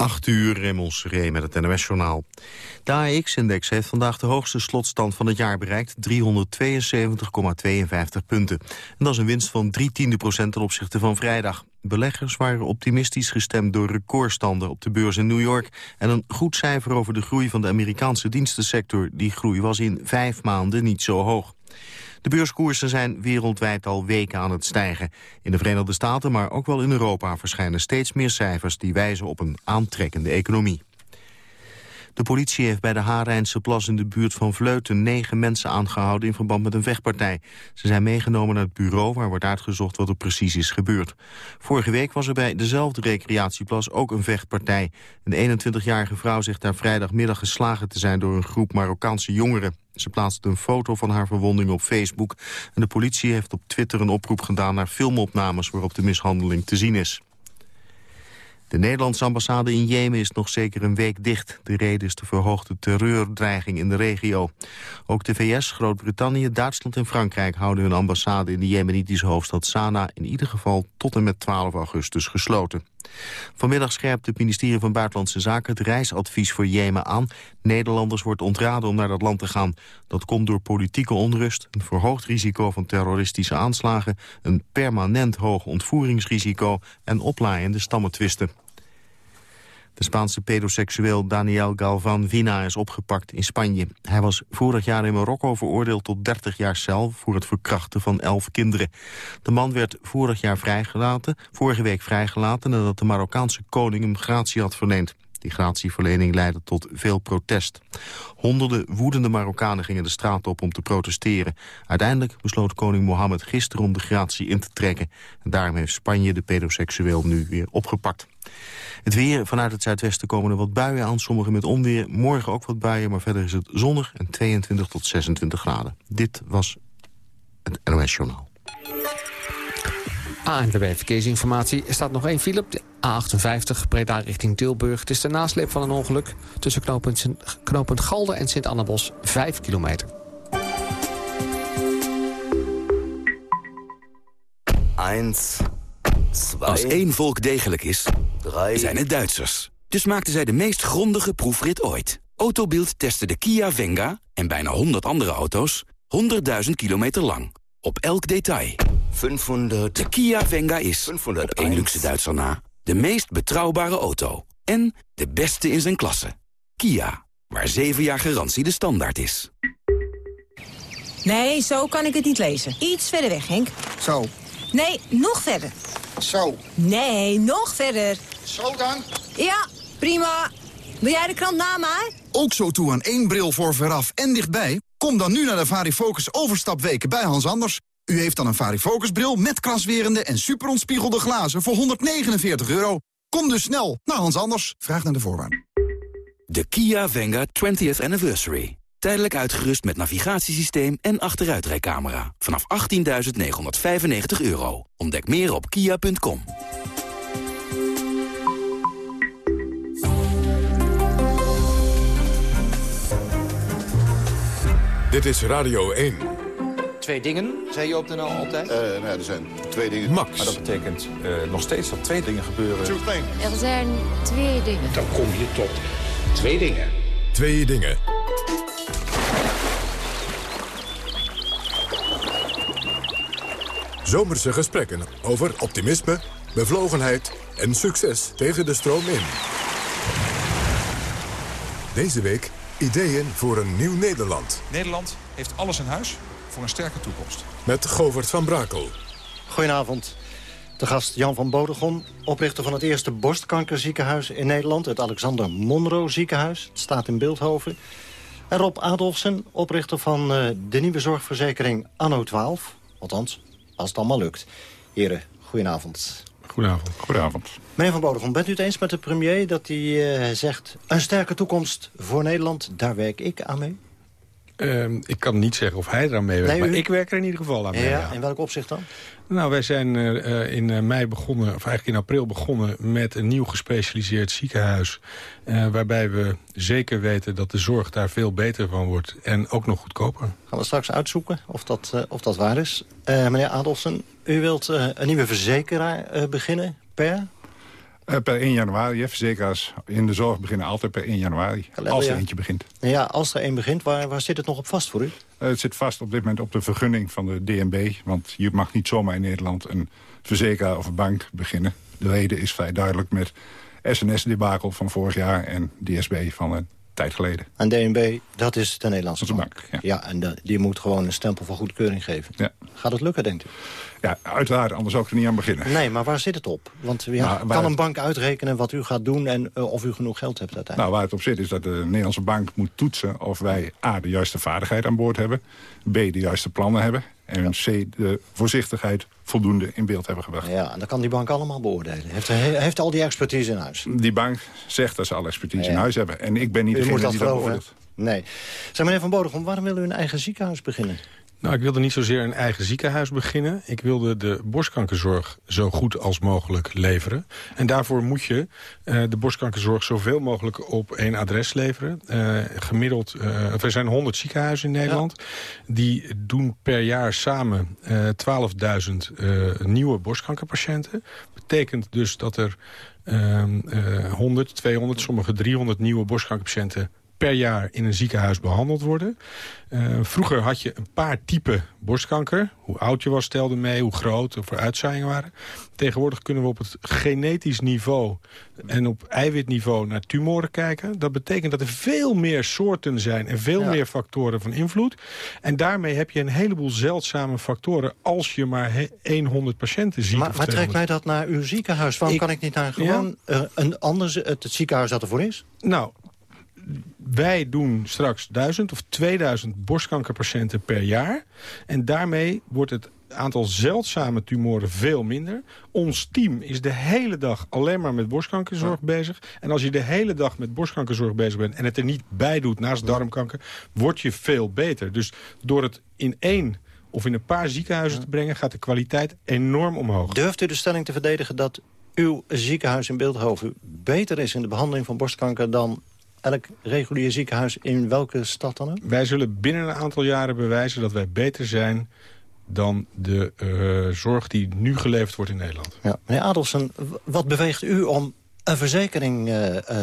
8 uur, Raymond Seré met het NOS-journaal. De AX-index heeft vandaag de hoogste slotstand van het jaar bereikt, 372,52 punten. En dat is een winst van 3 tiende procent ten opzichte van vrijdag. Beleggers waren optimistisch gestemd door recordstanden op de beurs in New York... en een goed cijfer over de groei van de Amerikaanse dienstensector. Die groei was in vijf maanden niet zo hoog. De beurskoersen zijn wereldwijd al weken aan het stijgen. In de Verenigde Staten, maar ook wel in Europa... verschijnen steeds meer cijfers die wijzen op een aantrekkende economie. De politie heeft bij de Harijnse plas in de buurt van Vleuten... negen mensen aangehouden in verband met een vechtpartij. Ze zijn meegenomen naar het bureau waar wordt uitgezocht wat er precies is gebeurd. Vorige week was er bij dezelfde recreatieplas ook een vechtpartij. Een 21-jarige vrouw zegt daar vrijdagmiddag geslagen te zijn... door een groep Marokkaanse jongeren. Ze plaatste een foto van haar verwonding op Facebook... en de politie heeft op Twitter een oproep gedaan naar filmopnames... waarop de mishandeling te zien is. De Nederlandse ambassade in Jemen is nog zeker een week dicht. De reden is de verhoogde terreurdreiging in de regio. Ook de VS, Groot-Brittannië, Duitsland en Frankrijk houden hun ambassade in de jemenitische hoofdstad Sanaa in ieder geval tot en met 12 augustus gesloten. Vanmiddag scherpt het ministerie van Buitenlandse Zaken het reisadvies voor Jemen aan. Nederlanders wordt ontraden om naar dat land te gaan. Dat komt door politieke onrust, een verhoogd risico van terroristische aanslagen... een permanent hoog ontvoeringsrisico en oplaaiende stammetwisten. De Spaanse pedoseksueel Daniel Galvan Vina is opgepakt in Spanje. Hij was vorig jaar in Marokko veroordeeld tot 30 jaar cel... voor het verkrachten van 11 kinderen. De man werd vorig jaar vrijgelaten, vorige week vrijgelaten... nadat de Marokkaanse koning hem gratie had verleend. Die gratieverlening leidde tot veel protest. Honderden woedende Marokkanen gingen de straat op om te protesteren. Uiteindelijk besloot koning Mohammed gisteren om de gratie in te trekken. En daarom heeft Spanje de pedoseksueel nu weer opgepakt. Het weer, vanuit het zuidwesten komen er wat buien aan, sommige met onweer. Morgen ook wat buien, maar verder is het zonnig en 22 tot 26 graden. Dit was het NOS Journaal. ANWB Verkeersinformatie. Er staat nog één file op de A58, Breda richting Tilburg. Het is de nasleep van een ongeluk tussen knooppunt, knooppunt Galder en Sint-Annabos, 5 kilometer. Als één volk degelijk is, zijn het Duitsers. Dus maakten zij de meest grondige proefrit ooit. Autobild testte de Kia Venga en bijna 100 andere auto's 100.000 kilometer lang. Op elk detail. 500. De Kia Venga is, 500 op één luxe Duitser na, de meest betrouwbare auto. En de beste in zijn klasse. Kia, waar 7 jaar garantie de standaard is. Nee, zo kan ik het niet lezen. Iets verder weg, Henk. Zo. Nee, nog verder. Zo. Nee, nog verder. Zo dan? Ja, prima. Wil jij de krant na mij? Ook zo toe aan één bril voor veraf en dichtbij? Kom dan nu naar de Varifocus overstapweken bij Hans Anders. U heeft dan een Varifocus bril met kraswerende en superontspiegelde glazen voor 149 euro. Kom dus snel naar Hans Anders. Vraag naar de voorwaarden. De Kia Venga 20th Anniversary. Tijdelijk uitgerust met navigatiesysteem en achteruitrijcamera. Vanaf 18.995 euro. Ontdek meer op kia.com. Dit is Radio 1. Twee dingen, zei je op de NL altijd? Uh, nou er zijn twee dingen. Max. Maar dat betekent uh, nog steeds dat twee dingen gebeuren. Er zijn twee dingen. Dan kom je tot twee dingen. Twee dingen. Zomerse gesprekken over optimisme, bevlogenheid en succes tegen de stroom in. Deze week ideeën voor een nieuw Nederland. Nederland heeft alles in huis voor een sterke toekomst. Met Govert van Brakel. Goedenavond. De gast Jan van Bodegom, oprichter van het eerste borstkankerziekenhuis in Nederland... het Alexander Monro ziekenhuis, het staat in Beeldhoven. En Rob Adolfsen, oprichter van uh, de nieuwe zorgverzekering Anno 12. Althans, als het allemaal lukt. Heren, goedenavond. Goedenavond. Goedenavond. Meneer Van Bodegom, bent u het eens met de premier dat hij uh, zegt... een sterke toekomst voor Nederland, daar werk ik aan mee? Uh, ik kan niet zeggen of hij eraan meewerkt, Nee, maar ik werk er in ieder geval aan mee. Ja, in welk opzicht dan? Nou, wij zijn eh, in eh, mei begonnen, of eigenlijk in april begonnen... met een nieuw gespecialiseerd ziekenhuis. waarbij we zeker weten dat de zorg daar veel beter van wordt. En ook nog goedkoper. Gaan we straks uitzoeken of dat, of dat waar is. Meneer Adolfsen, u wilt een nieuwe verzekeraar beginnen per... Uh, per 1 januari. Verzekeraars in de zorg beginnen altijd per 1 januari. als er eentje begint. Ja, als er één begint, waar, waar zit het nog op vast voor u? Uh, het zit vast op dit moment op de vergunning van de DNB. Want je mag niet zomaar in Nederland een verzekeraar of een bank beginnen. De reden is vrij duidelijk met SNS-debakel van vorig jaar... en DSB van een tijd geleden. En DNB, dat is de Nederlandse bank. bank. Ja. ja, en die moet gewoon een stempel van goedkeuring geven. Ja. Gaat het lukken, denkt u? Ja, uiteraard, anders zou ik er niet aan beginnen. Nee, maar waar zit het op? Want ja, kan een bank uitrekenen wat u gaat doen... en uh, of u genoeg geld hebt uiteindelijk? Nou, waar het op zit is dat de Nederlandse bank moet toetsen... of wij A, de juiste vaardigheid aan boord hebben... B, de juiste plannen hebben... en C, de voorzichtigheid voldoende in beeld hebben gebracht. Ja, en dat kan die bank allemaal beoordelen. Heeft, heeft al die expertise in huis? Die bank zegt dat ze al expertise in huis hebben. En ik ben niet degene die dat beoordeelt. Nee. Zeg meneer Van Bodegom, waarom wil u een eigen ziekenhuis beginnen? Nou, ik wilde niet zozeer een eigen ziekenhuis beginnen. Ik wilde de borstkankerzorg zo goed als mogelijk leveren. En daarvoor moet je uh, de borstkankerzorg zoveel mogelijk op één adres leveren. Uh, gemiddeld, uh, er zijn 100 ziekenhuizen in Nederland. Ja. Die doen per jaar samen 12.000 nieuwe borstkankerpatiënten. Betekent dus dat er 100, 200, sommige 300 nieuwe borstkankerpatiënten per jaar in een ziekenhuis behandeld worden. Uh, vroeger had je een paar typen borstkanker. Hoe oud je was stelde mee, hoe groot of er uitzaaiingen waren. Tegenwoordig kunnen we op het genetisch niveau en op eiwitniveau naar tumoren kijken. Dat betekent dat er veel meer soorten zijn en veel ja. meer factoren van invloed. En daarmee heb je een heleboel zeldzame factoren als je maar 100 patiënten ziet. Maar, maar trekt mij dat naar uw ziekenhuis? Waarom ik, kan ik niet naar gewoon ja? uh, een ander, het, het ziekenhuis dat ervoor is? Nou, wij doen straks 1000 of 2000 borstkankerpatiënten per jaar. En daarmee wordt het aantal zeldzame tumoren veel minder. Ons team is de hele dag alleen maar met borstkankerzorg bezig. En als je de hele dag met borstkankerzorg bezig bent... en het er niet bij doet naast darmkanker, word je veel beter. Dus door het in één of in een paar ziekenhuizen te brengen... gaat de kwaliteit enorm omhoog. Durft u de stelling te verdedigen dat uw ziekenhuis in Beeldhoven... beter is in de behandeling van borstkanker dan elk regulier ziekenhuis in welke stad dan ook? Wij zullen binnen een aantal jaren bewijzen dat wij beter zijn dan de uh, zorg die nu geleverd wordt in Nederland. Ja. Meneer Adelsen, wat beweegt u om een verzekering uh,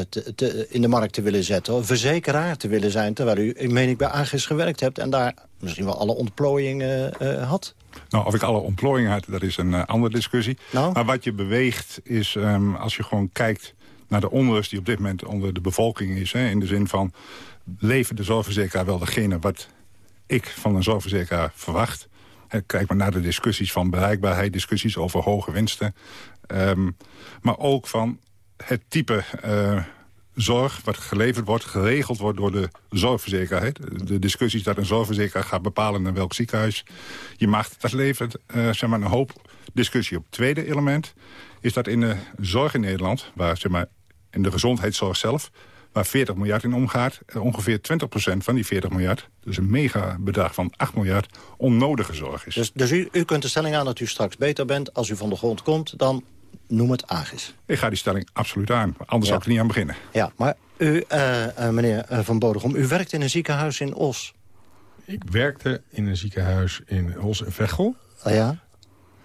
te, te, in de markt te willen zetten... een verzekeraar te willen zijn... terwijl u, ik meen ik, bij AGIS gewerkt hebt... en daar misschien wel alle ontplooiingen uh, had? Nou, of ik alle ontplooiingen had, dat is een andere discussie. Nou? Maar wat je beweegt is, um, als je gewoon kijkt naar de onrust die op dit moment onder de bevolking is. Hè, in de zin van, leven de zorgverzekeraar wel degene wat ik van een zorgverzekeraar verwacht? Kijk maar naar de discussies van bereikbaarheid, discussies over hoge winsten. Um, maar ook van het type uh, zorg wat geleverd wordt, geregeld wordt door de zorgverzekeraar. De discussies dat een zorgverzekeraar gaat bepalen naar welk ziekenhuis je mag. Dat levert uh, zeg maar, een hoop discussie op. Tweede element is dat in de zorg in Nederland, waar zeg maar, in de gezondheidszorg zelf... waar 40 miljard in omgaat, ongeveer 20% van die 40 miljard... dus een mega bedrag van 8 miljard, onnodige zorg is. Dus, dus u, u kunt de stelling aan dat u straks beter bent als u van de grond komt... dan noem het Agis. Ik ga die stelling absoluut aan, anders ja. zou ik er niet aan beginnen. Ja, maar u, uh, uh, meneer Van Bodegom, u werkt in een ziekenhuis in Os. Ik werkte in een ziekenhuis in Os en Veghel. Ah, ja.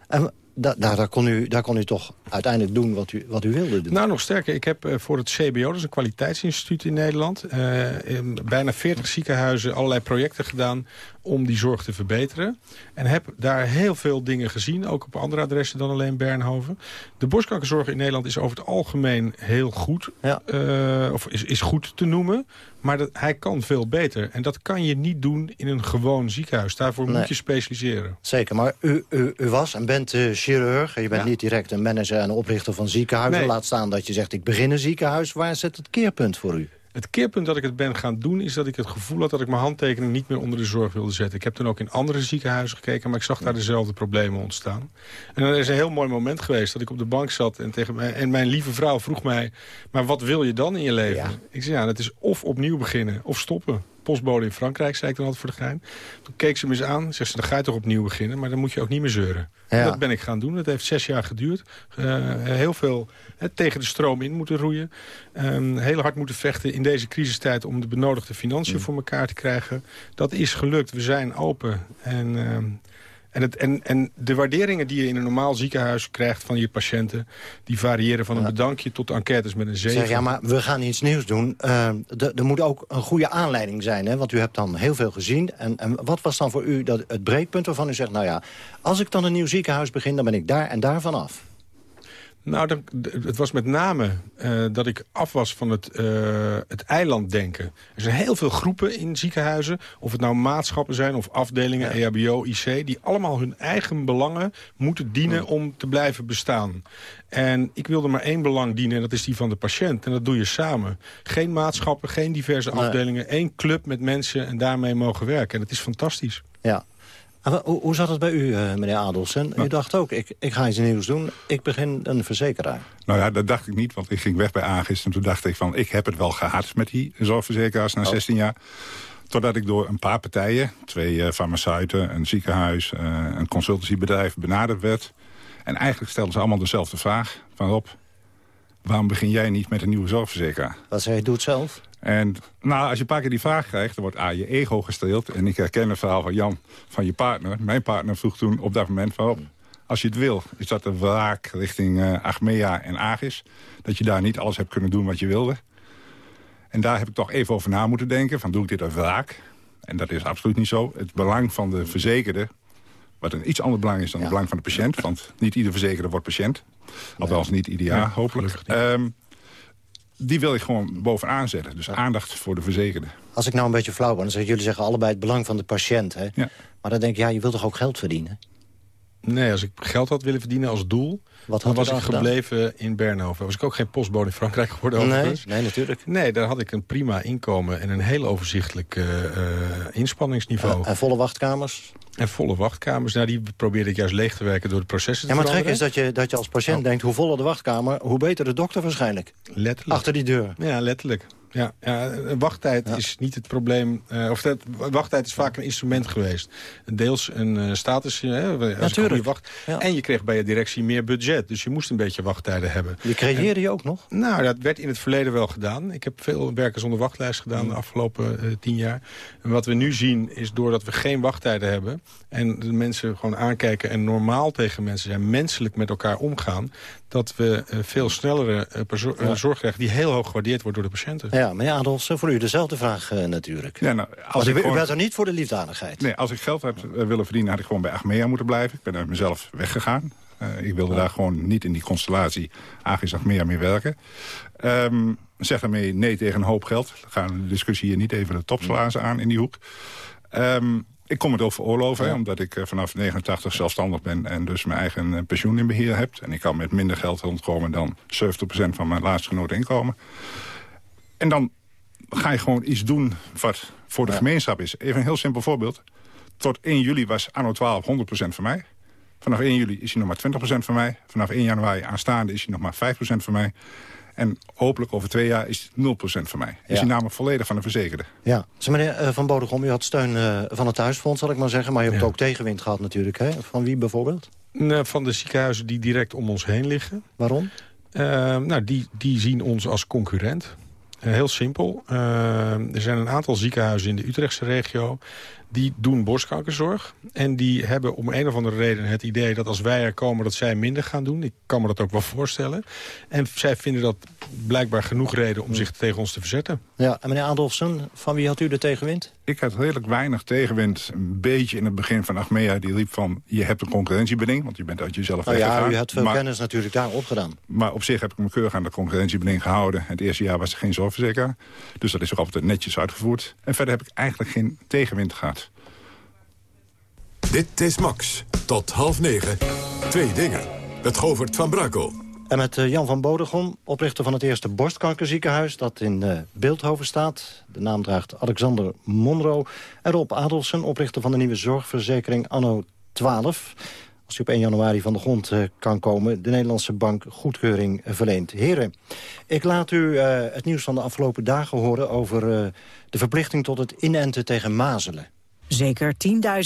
En da, daar, daar, kon u, daar kon u toch uiteindelijk doen wat u, wat u wilde doen? Nou, nog sterker. Ik heb uh, voor het CBO, dat is een kwaliteitsinstituut in Nederland... Uh, in bijna 40 ziekenhuizen allerlei projecten gedaan om die zorg te verbeteren. En heb daar heel veel dingen gezien, ook op andere adressen dan alleen Bernhoven. De borstkankerzorg in Nederland is over het algemeen heel goed, ja. uh, of is, is goed te noemen. Maar dat, hij kan veel beter. En dat kan je niet doen in een gewoon ziekenhuis. Daarvoor nee. moet je specialiseren. Zeker, maar u, u, u was en bent uh, chirurg. Je bent ja. niet direct een manager en oprichter van ziekenhuizen. Nee. Laat staan dat je zegt, ik begin een ziekenhuis. Waar zit het keerpunt voor u? Het keerpunt dat ik het ben gaan doen... is dat ik het gevoel had dat ik mijn handtekening niet meer onder de zorg wilde zetten. Ik heb toen ook in andere ziekenhuizen gekeken... maar ik zag daar dezelfde problemen ontstaan. En dan is een heel mooi moment geweest dat ik op de bank zat... en, tegen mij, en mijn lieve vrouw vroeg mij... maar wat wil je dan in je leven? Ja. Ik zei, ja, dat is of opnieuw beginnen of stoppen postbode in Frankrijk, zei ik dan altijd voor de gein. Toen keek ze me eens aan, zegt ze, dan ga je toch opnieuw beginnen... maar dan moet je ook niet meer zeuren. Ja. Dat ben ik gaan doen. Dat heeft zes jaar geduurd. Uh, heel veel he, tegen de stroom in moeten roeien. Um, heel hard moeten vechten in deze crisistijd... om de benodigde financiën mm. voor elkaar te krijgen. Dat is gelukt. We zijn open. En... Um, En, het, en, en de waarderingen die je in een normaal ziekenhuis krijgt van je patiënten... die variëren van een bedankje tot enquêtes met een zeven. Zeg, ja, maar we gaan iets nieuws doen. Uh, er moet ook een goede aanleiding zijn, hè? want u hebt dan heel veel gezien. En, en wat was dan voor u dat, het breekpunt waarvan u zegt... nou ja, als ik dan een nieuw ziekenhuis begin, dan ben ik daar en daar vanaf? Nou, het was met name uh, dat ik af was van het, uh, het eilanddenken. Er zijn heel veel groepen in ziekenhuizen. Of het nou maatschappen zijn of afdelingen, ja. EHBO, IC... die allemaal hun eigen belangen moeten dienen om te blijven bestaan. En ik wilde maar één belang dienen en dat is die van de patiënt. En dat doe je samen. Geen maatschappen, geen diverse afdelingen. één club met mensen en daarmee mogen werken. En dat is fantastisch. Ja, hoe, hoe, zat het bij u, uh, meneer Adelsen? U dacht ook, ik, ik ga iets nieuws doen. Ik begin een verzekeraar. Nou ja, dat dacht ik niet, want ik ging weg bij Agis. En toen dacht ik van, ik heb het wel gehad met die zorgverzekeraars na 16 jaar. Totdat ik door een paar partijen, twee uh, farmaceuten, een ziekenhuis... Uh, een consultancybedrijf benaderd werd. En eigenlijk stelden ze allemaal dezelfde vraag. Van Rob, waarom begin jij niet met een nieuwe zorgverzekeraar? Wat zei je, doe het zelf? En nou, als je een paar keer die vraag krijgt, dan wordt A, je ego gestreeld. En ik herken het verhaal van Jan, van je partner. Mijn partner vroeg toen op dat moment van... Oh, als je het wil, is dat een wraak richting uh, Achmea en Agis. Dat je daar niet alles hebt kunnen doen wat je wilde. En daar heb ik toch even over na moeten denken. Van doe ik dit uit wraak? En dat is absoluut niet zo. Het belang van de verzekerde... wat een iets ander belang is dan het belang van de patiënt. Want niet ieder verzekerde wordt patiënt. Althans niet ieder jaar, hopelijk. Um, die wil ik gewoon bovenaan zetten. Dus aandacht voor de verzekerde. Als ik nou een beetje flauw ben, dan zeggen jullie zeggen allebei het belang van de patiënt. Hè? Ja. Maar dan denk ik, ja, je wilt toch ook geld verdienen? Nee, als ik geld had willen verdienen als doel... Wat dan was ik gebleven in Bernhoven. Was ik ook geen postbode in Frankrijk geworden overigens. Nee, nee, natuurlijk. Nee, daar had ik een prima inkomen en een heel overzichtelijk uh, inspanningsniveau. Uh, en volle wachtkamers? En volle wachtkamers, nou, die probeerde ik juist leeg te werken door de processen te Ja, maar het gek is dat je, dat je als patiënt oh. denkt... hoe voller de wachtkamer, hoe beter de dokter waarschijnlijk. Letterlijk. Achter die deur. Ja, letterlijk. Ja, ja wachttijd ja. is niet het probleem. Uh, of dat, wachttijd is vaak een instrument geweest. Deels een uh, status. Hè, Natuurlijk. Wacht. Ja. En je kreeg bij je directie meer budget. Dus je moest een beetje wachttijden hebben. Je creëerde je ook nog? Nou, dat werd in het verleden wel gedaan. Ik heb veel werken zonder wachtlijst gedaan de afgelopen uh, tien jaar. En wat we nu zien is doordat we geen wachttijden hebben... en de mensen gewoon aankijken en normaal tegen mensen zijn... menselijk met elkaar omgaan... dat we veel snellere zorg krijgen die heel hoog gewaardeerd wordt door de patiënten. Ja, meneer Adels, voor u dezelfde vraag uh, natuurlijk. Ja, nou, als u, gewoon... bent er niet voor de liefdadigheid. Nee, als ik geld heb uh, willen verdienen, had ik gewoon bij Achmea moeten blijven. Ik ben uit mezelf weggegaan. Uh, ik wilde daar gewoon niet in die constellatie Agis Achmea meer werken. Um, zeg daarmee nee tegen een hoop geld. We gaan de discussie hier niet even de topslazen aan in die hoek. Um, ik kom het ook veroorloven, ja. omdat ik vanaf 89 zelfstandig ben... en dus mijn eigen pensioen in beheer heb. En ik kan met minder geld rondkomen dan 70% van mijn laatst genoten inkomen. En dan ga je gewoon iets doen wat voor de ja. gemeenschap is. Even een heel simpel voorbeeld. Tot 1 juli was anno 12 100% van mij. Vanaf 1 juli is hij nog maar 20% van mij. Vanaf 1 januari aanstaande is hij nog maar 5% van mij. En hopelijk over twee jaar is het 0% van mij. Is ja. hij namelijk volledig van de verzekerde. Ja. Dus meneer uh, Van Bodegom, u had steun uh, van het thuisfonds, zal ik maar zeggen. Maar je hebt ja. ook tegenwind gehad natuurlijk. Hè? Van wie bijvoorbeeld? Van de ziekenhuizen die direct om ons heen liggen. Waarom? Uh, nou, die, die zien ons als concurrent. Uh, heel simpel. Uh, er zijn een aantal ziekenhuizen in de Utrechtse regio die doen borstkankerzorg. En die hebben om een of andere reden het idee dat als wij er komen... dat zij minder gaan doen. Ik kan me dat ook wel voorstellen. En zij vinden dat blijkbaar genoeg reden om zich tegen ons te verzetten. Ja, en meneer Adolfsen, van wie had u de tegenwind? Ik had redelijk weinig tegenwind. Een beetje in het begin van Achmea. Die riep van, je hebt een concurrentiebeding. Want je bent uit jezelf nou weggegaan. Ja, u had veel maar, kennis natuurlijk daar opgedaan. Maar op zich heb ik me keurig aan de concurrentiebeding gehouden. Het eerste jaar was er geen zorgverzekeraar. Dus dat is ook altijd netjes uitgevoerd. En verder heb ik eigenlijk geen tegenwind gehad. Dit is Max. Tot half negen. Twee dingen. Met Govert van Brakel. En met uh, Jan van Bodegom, oprichter van het eerste borstkankerziekenhuis... dat in uh, Beeldhoven staat. De naam draagt Alexander Monro. En Rob Adelsen, oprichter van de nieuwe zorgverzekering Anno 12. Als u op 1 januari van de grond uh, kan komen... de Nederlandse bank goedkeuring verleent. Heren, ik laat u het nieuws van de afgelopen dagen horen... over de verplichting tot het inenten tegen mazelen. Zeker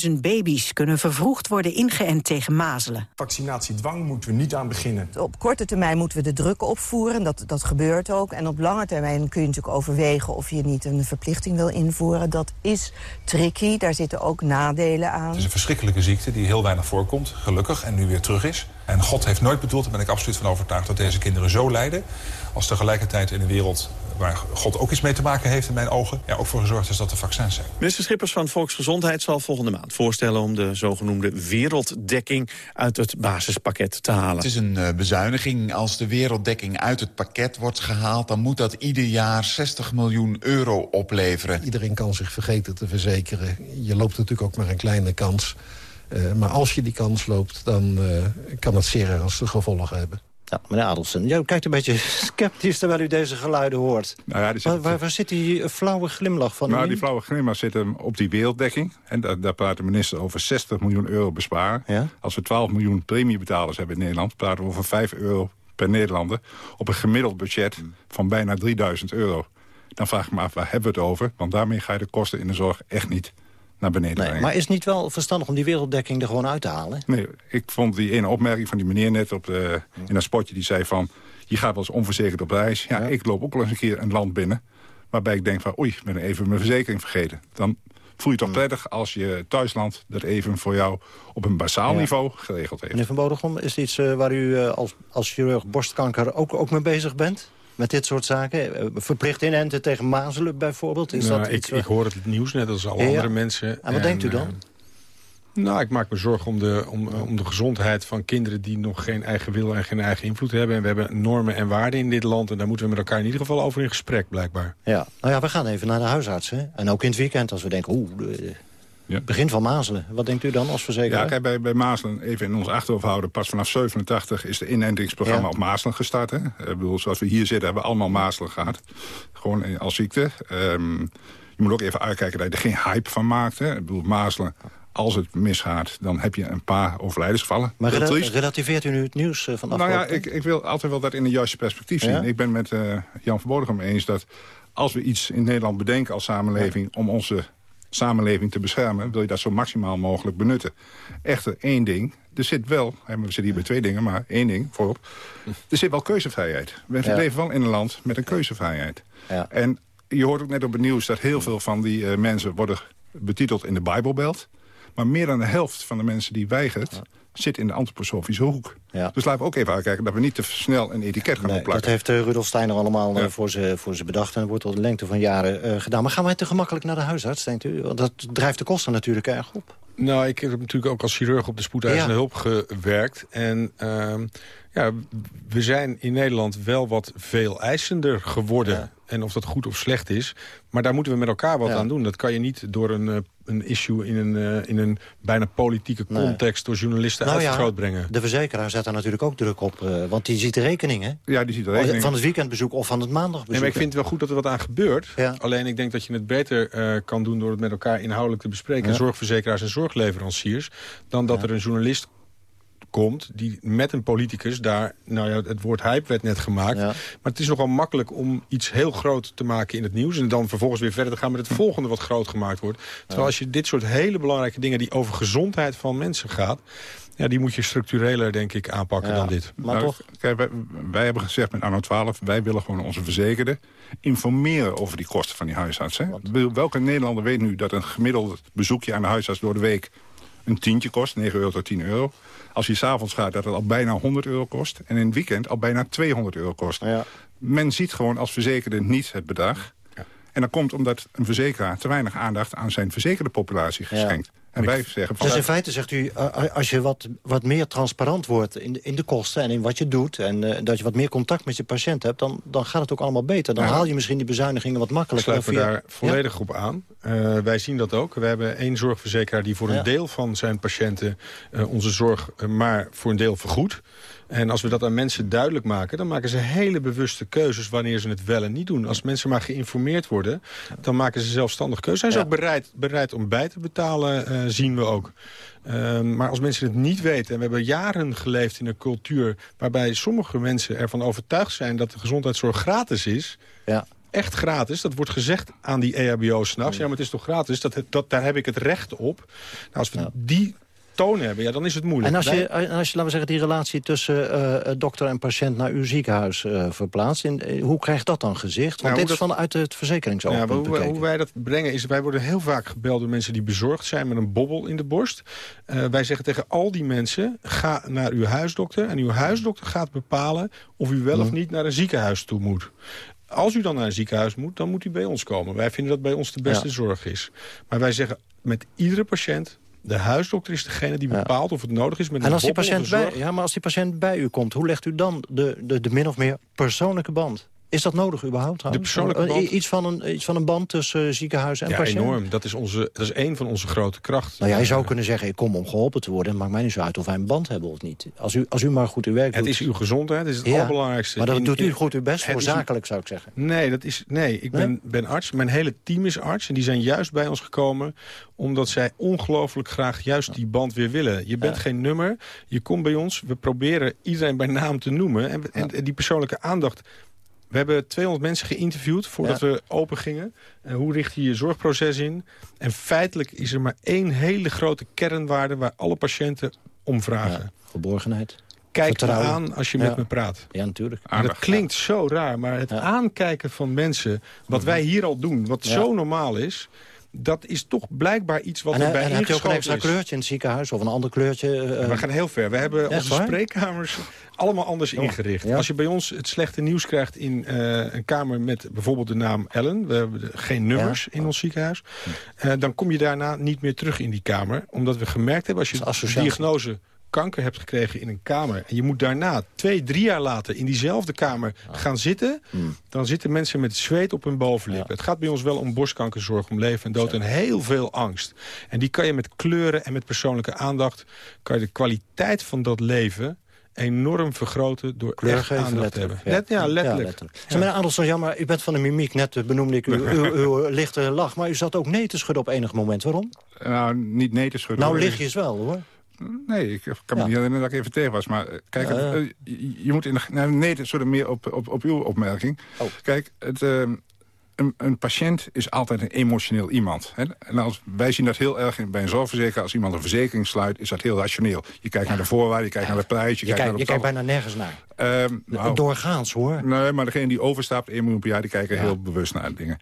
10.000 baby's kunnen vervroegd worden ingeënt tegen mazelen. Vaccinatiedwang moeten we niet aan beginnen. Op korte termijn moeten we de druk opvoeren, dat, dat gebeurt ook. En op lange termijn kun je natuurlijk overwegen of je niet een verplichting wil invoeren. Dat is tricky, daar zitten ook nadelen aan. Het is een verschrikkelijke ziekte die heel weinig voorkomt, gelukkig, en nu weer terug is. En God heeft nooit bedoeld, daar ben ik absoluut van overtuigd... dat deze kinderen zo lijden, als tegelijkertijd in een wereld waar God ook iets mee te maken heeft in mijn ogen... Ja, ook voor gezorgd is dat er vaccins zijn. Minister Schippers van Volksgezondheid zal volgende maand voorstellen... om de zogenoemde werelddekking uit het basispakket te halen. Het is een uh, bezuiniging. Als de werelddekking uit het pakket wordt gehaald... dan moet dat ieder jaar 60 miljoen euro opleveren. Iedereen kan zich vergeten te verzekeren. Je loopt natuurlijk ook maar een kleine kans... Uh, maar als je die kans loopt, dan uh, kan het zeer ernstige gevolgen hebben. Ja, meneer Adelsen, u kijkt een beetje sceptisch terwijl u deze geluiden hoort. Nou ja, waar, waar, waar, zit die flauwe glimlach van Nou, u? die flauwe glimlach zit hem op die werelddekking. En daar, daar praat de minister over 60 miljoen euro besparen. Ja? Als we 12 miljoen premiebetalers hebben in Nederland... praten we over 5 euro per Nederlander... op een gemiddeld budget van bijna 3000 euro. Dan vraag ik me af, waar hebben we het over? Want daarmee ga je de kosten in de zorg echt niet naar beneden nee, brengen. Maar is het niet wel verstandig om die werelddekking er gewoon uit te halen? Nee, ik vond die ene opmerking van die meneer net op de, in dat spotje... die zei van, je gaat wel eens onverzekerd op reis. Ja, ja, ik loop ook wel eens een keer een land binnen... waarbij ik denk van, oei, ik ben even mijn verzekering vergeten. Dan voel je toch prettig als je thuisland dat even voor jou op een basaal ja. niveau geregeld heeft. Meneer Van Bodegom, is het iets uh, waar u uh, als, als chirurg borstkanker ook, ook mee bezig bent? Met dit soort zaken? Verplicht inenten tegen mazelen bijvoorbeeld? Is nou, dat ik, ik hoor het nieuws net als alle ja, andere mensen. En wat en, denkt u dan? Uh, nou, ik maak me zorgen om de, om, om de gezondheid van kinderen... die nog geen eigen wil en geen eigen invloed hebben. En we hebben normen en waarden in dit land... en daar moeten we met elkaar in ieder geval over in gesprek, blijkbaar. Ja, nou ja, we gaan even naar de huisarts. Hè? En ook in het weekend als we denken... oeh, ja. Begin van mazelen. Wat denkt u dan als verzekeraar? Ja, kijk, bij, bij mazelen, even in ons achterhoofd houden... pas vanaf 87 is de inentingsprogramma ja. op mazelen gestart. Hè? Ik bedoel, zoals we hier zitten, hebben we allemaal mazelen gehad. Gewoon als ziekte. Um, je moet ook even uitkijken dat je er geen hype van maakt. Hè? Ik bedoel, mazelen, als het misgaat, dan heb je een paar overlijdensgevallen. Maar rela relativeert u nu het nieuws uh, van Nou ja, ik, ik, wil altijd wel dat in de juiste perspectief zien. Ja? Ik ben met uh, Jan van Bodegom eens dat als we iets in Nederland bedenken als samenleving... Om onze samenleving te beschermen... wil je dat zo maximaal mogelijk benutten. Echter, één ding. Er zit wel, we zitten hier bij twee dingen, maar één ding voorop. Er zit wel keuzevrijheid. We ja. leven wel in een land met een keuzevrijheid. Ja. En je hoort ook net op het nieuws dat heel veel van die uh, mensen... worden betiteld in de Bijbelbelt. Maar meer dan de helft van de mensen die weigert... Zit in de antroposofische hoek. Ja. Dus laten we ook even uitkijken dat we niet te snel een etiket gaan nee, opplakken. Dat heeft uh, Rudolf Steiner allemaal ja. voor, ze, voor ze bedacht. En dat wordt al de lengte van jaren uh, gedaan. Maar gaan wij te gemakkelijk naar de huisarts, denkt u? Want dat drijft de kosten natuurlijk erg op. Nou, ik heb natuurlijk ook als chirurg op de spoedeisende ja. hulp gewerkt. En uh, ja, we zijn in Nederland wel wat veel eisender geworden. Ja. En of dat goed of slecht is. Maar daar moeten we met elkaar wat ja. aan doen. Dat kan je niet door een, een issue in een, uh, in een bijna politieke context... Nee. door journalisten nou uitvergroot brengen. De verzekeraar zet daar natuurlijk ook druk op. Uh, want die ziet de rekening, hè? Ja, die ziet de rekening. Van het weekendbezoek of van het maandagbezoek. Nee, maar ik vind het wel goed dat er wat aan gebeurt. Ja. Alleen ik denk dat je het beter uh, kan doen... door het met elkaar inhoudelijk te bespreken. Ja. Zorgverzekeraars en zorgleveranciers. Dan dat er een journalist komt die met een politicus daar... nou ja, het woord hype werd net gemaakt. Ja. Maar het is nogal makkelijk om iets heel groot te maken in het nieuws... en dan vervolgens weer verder te gaan met het volgende wat groot gemaakt wordt. Terwijl ja. als je dit soort hele belangrijke dingen... die over gezondheid van mensen gaat... Ja, die moet je structureler, denk ik, aanpakken ja, dan dit. Maar nou, toch... Kijk, wij, wij, hebben gezegd met Anno 12... wij willen gewoon onze verzekerden informeren over die kosten van die huisarts. Hè? Welke Nederlander weet nu dat een gemiddeld bezoekje aan de huisarts door de week... een tientje kost, 9 euro tot 10 euro. Als je s'avonds gaat, dat het al bijna 100 euro kost. En in het weekend al bijna 200 euro kost. Ja. Men ziet gewoon als verzekerde niet het bedrag. Ja. En dat komt omdat een verzekeraar te weinig aandacht... aan zijn verzekerde populatie geschenkt. Ja. En wij zeggen van dus in feite zegt u, als je wat, wat meer transparant wordt in de, in de kosten en in wat je doet... en uh, dat je wat meer contact met je patiënt hebt, dan, dan gaat het ook allemaal beter. Dan ja. haal je misschien die bezuinigingen wat makkelijker. Ik sluit me daar volledig ja? op aan. Uh, wij zien dat ook. We hebben één zorgverzekeraar die voor een deel van zijn patiënten... Uh, onze zorg maar voor een deel vergoedt. En als we dat aan mensen duidelijk maken... dan maken ze hele bewuste keuzes wanneer ze het wel en niet doen. Als mensen maar geïnformeerd worden, dan maken ze zelfstandig keuzes. Zijn ze ja. ook bereid, bereid om bij te betalen, uh, zien we ook. Uh, maar als mensen het niet weten... en we hebben jaren geleefd in een cultuur... waarbij sommige mensen ervan overtuigd zijn... dat de gezondheidszorg gratis is... Ja. echt gratis. Dat wordt gezegd aan die EHBO's s'nachts. Ja, maar het is toch gratis? Dat, dat, daar heb ik het recht op. Nou, als we die toon hebben, ja, dan is het moeilijk. En als je, als je laten we zeggen, die relatie tussen uh, dokter en patiënt naar uw ziekenhuis uh, verplaatst... In, hoe krijgt dat dan gezicht? Want nou, dit is vanuit het verzekeringsoogpunt ja, hoe, hoe, wij dat brengen is, wij worden heel vaak gebeld door mensen die bezorgd zijn... met een bobbel in de borst. wij zeggen tegen al die mensen, ga naar uw huisdokter... en uw huisdokter gaat bepalen of u wel of hm. niet naar een ziekenhuis toe moet. Als u dan naar een ziekenhuis moet, dan moet u bij ons komen. Wij vinden dat bij ons de beste zorg is. Maar wij zeggen met iedere patiënt de huisdokter is degene die bepaalt of het nodig is met en als die patiënt bij, Ja, maar als die patiënt bij u komt, hoe legt u dan de, de, de min of meer persoonlijke band? Is dat nodig überhaupt? De persoonlijke band? Iets van een, iets van een band tussen ziekenhuis en ja, patiënt? enorm. Dat is, onze, dat is een van onze grote krachten. Nou, jij zou kunnen zeggen, ik kom om geholpen te worden. Het maakt mij niet zo uit of wij een band hebben of niet. Als u, als u maar goed uw werk het doet. Het is uw gezondheid, het is het allerbelangrijkste. Maar dat doet u goed uw best voor, zakelijk zou ik zeggen. Nee, dat is, nee ik Ben, ben arts. Mijn hele team is arts. En die zijn juist bij ons gekomen omdat zij ongelooflijk graag juist die band weer willen. Je bent geen nummer, je komt bij ons. We proberen iedereen bij naam te noemen. En, en die persoonlijke aandacht we hebben 200 mensen geïnterviewd voordat we open gingen. En hoe richt je je zorgproces in? En feitelijk is er maar één hele grote kernwaarde... waar alle patiënten om vragen. Ja, geborgenheid. Kijk me aan als je met me praat. Ja, natuurlijk. dat klinkt zo raar, maar het aankijken van mensen... wat wij hier al doen, wat zo normaal is dat is toch blijkbaar iets wat en, erbij en heb je ook een extra kleurtje in het ziekenhuis of een ander kleurtje? Uh, we gaan heel ver. We hebben onze spreekkamers allemaal anders ingericht. Als je bij ons het slechte nieuws krijgt in uh, een kamer met bijvoorbeeld de naam Ellen... we hebben geen nummers in ons ziekenhuis... Uh, dan kom je daarna niet meer terug in die kamer. Omdat we gemerkt hebben, als je de diagnose kanker hebt gekregen in een kamer... en je moet daarna twee, drie jaar later in diezelfde kamer ah. gaan zitten... Hmm. dan zitten mensen met zweet op hun bovenlip. Het gaat bij ons wel om borstkankerzorg, om leven en dood... en heel veel angst. En die kan je met kleuren en met persoonlijke aandacht... kan je de kwaliteit van dat leven enorm vergroten door echt aandacht te hebben. Ja. Net, ja, letterlijk. Ja, letterlijk. Ja. Meneer Adelson, ja, maar u bent van de mimiek. Net benoemde ik u, uw, uw lichte lach. Maar u zat ook nee te schudden op enig moment. Waarom? Nou, niet nee te schudden. Nou, lichtjes wel, hoor. Nee, ik kan me niet herinneren dat ik even tegen was. Maar eh, kijk, het, uh, je moet in de... Nou, nee, sorry, meer op, op, op uw opmerking. Oh. Kijk, het, uh, een, een, patiënt is altijd een emotioneel iemand. Hè? En als, wij zien dat heel erg bij een zorgverzekeraar. Als iemand een verzekering sluit, is dat heel rationeel. Je kijkt naar de voorwaarden, je kijkt naar de prijs. Je, je, kijkt, je kijkt bijna nergens naar. Um, nou, Doorgaans, hoor. Nee, maar degene die overstapt, 1 miljoen per jaar... die kijken heel bewust naar dingen.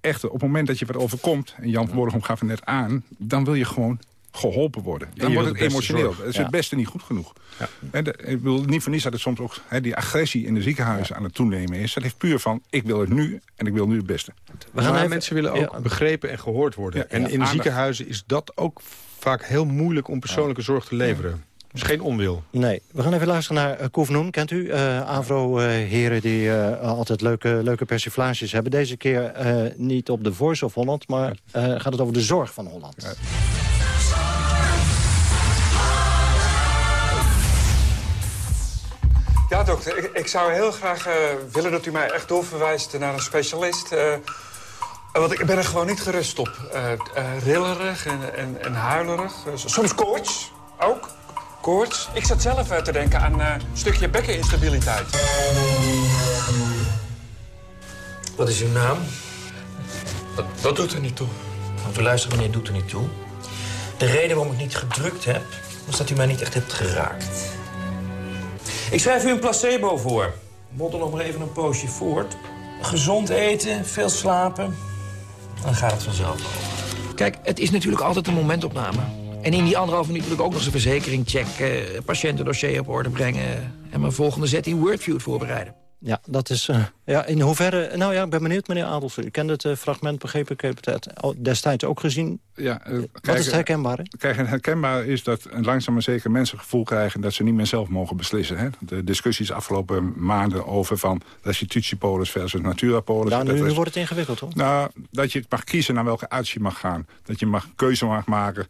Echter, op het moment dat je wat overkomt... en Jan van gaf het net aan... dan wil je gewoon geholpen worden. Dan wordt het, emotioneel. Het is het beste niet goed genoeg. Ja. En ik wil niet van niets dat het soms ook die agressie in de ziekenhuizen aan het toenemen is. Dat heeft puur van, ik wil het nu en ik wil nu het beste. We gaan maar mensen willen ook begrepen en gehoord worden. en in de ziekenhuizen is dat ook vaak heel moeilijk om persoonlijke zorg te leveren. Dus geen onwil. Nee. We gaan even luisteren naar uh, Koef Noen. Kent u? Uh, Avro-heren die uh, altijd leuke, leuke persiflages hebben. Deze keer niet op de Voice of Holland, maar gaat het over de zorg van Holland. Ja. Ja, dokter, ik, zou heel graag uh, willen dat u mij echt doorverwijst naar een specialist. Uh, want ik ben er gewoon niet gerust op. Uh, rillerig en, en, en huilerig. soms koorts, ook. Koorts. Ik zat zelf te denken aan een stukje bekkeninstabiliteit. Wat is uw naam? Dat, doet er niet toe. Want u luistert, meneer, doet er niet toe. De reden waarom ik niet gedrukt heb, was dat u mij niet echt hebt geraakt. Ik schrijf u een placebo voor. Moddel nog maar even een poosje voort. Gezond eten, veel slapen. Dan gaat het vanzelf over. Kijk, het is natuurlijk altijd een momentopname. En in die anderhalve minuut moet ik ook nog een verzekering checken... patiëntendossier op orde brengen... en mijn volgende zet in Wordview voorbereiden. Ja, dat is... Uh, ja, in hoeverre... Nou ja, ik ben benieuwd, meneer Adelsen. U kent het uh, fragment, begreep ik. heb het destijds ook gezien. Ja, uh, Wat is het herkenbare? Kijk, het herkenbaar is dat langzaam maar zeker mensen het gevoel krijgen... dat ze niet meer zelf mogen beslissen. Hè? De discussies afgelopen maanden over van restitutiepolis versus naturapolis. Ja, nu, nu wordt het ingewikkeld, hoor. Nou, dat je mag kiezen naar welke arts je mag gaan. Dat je mag keuze mag maken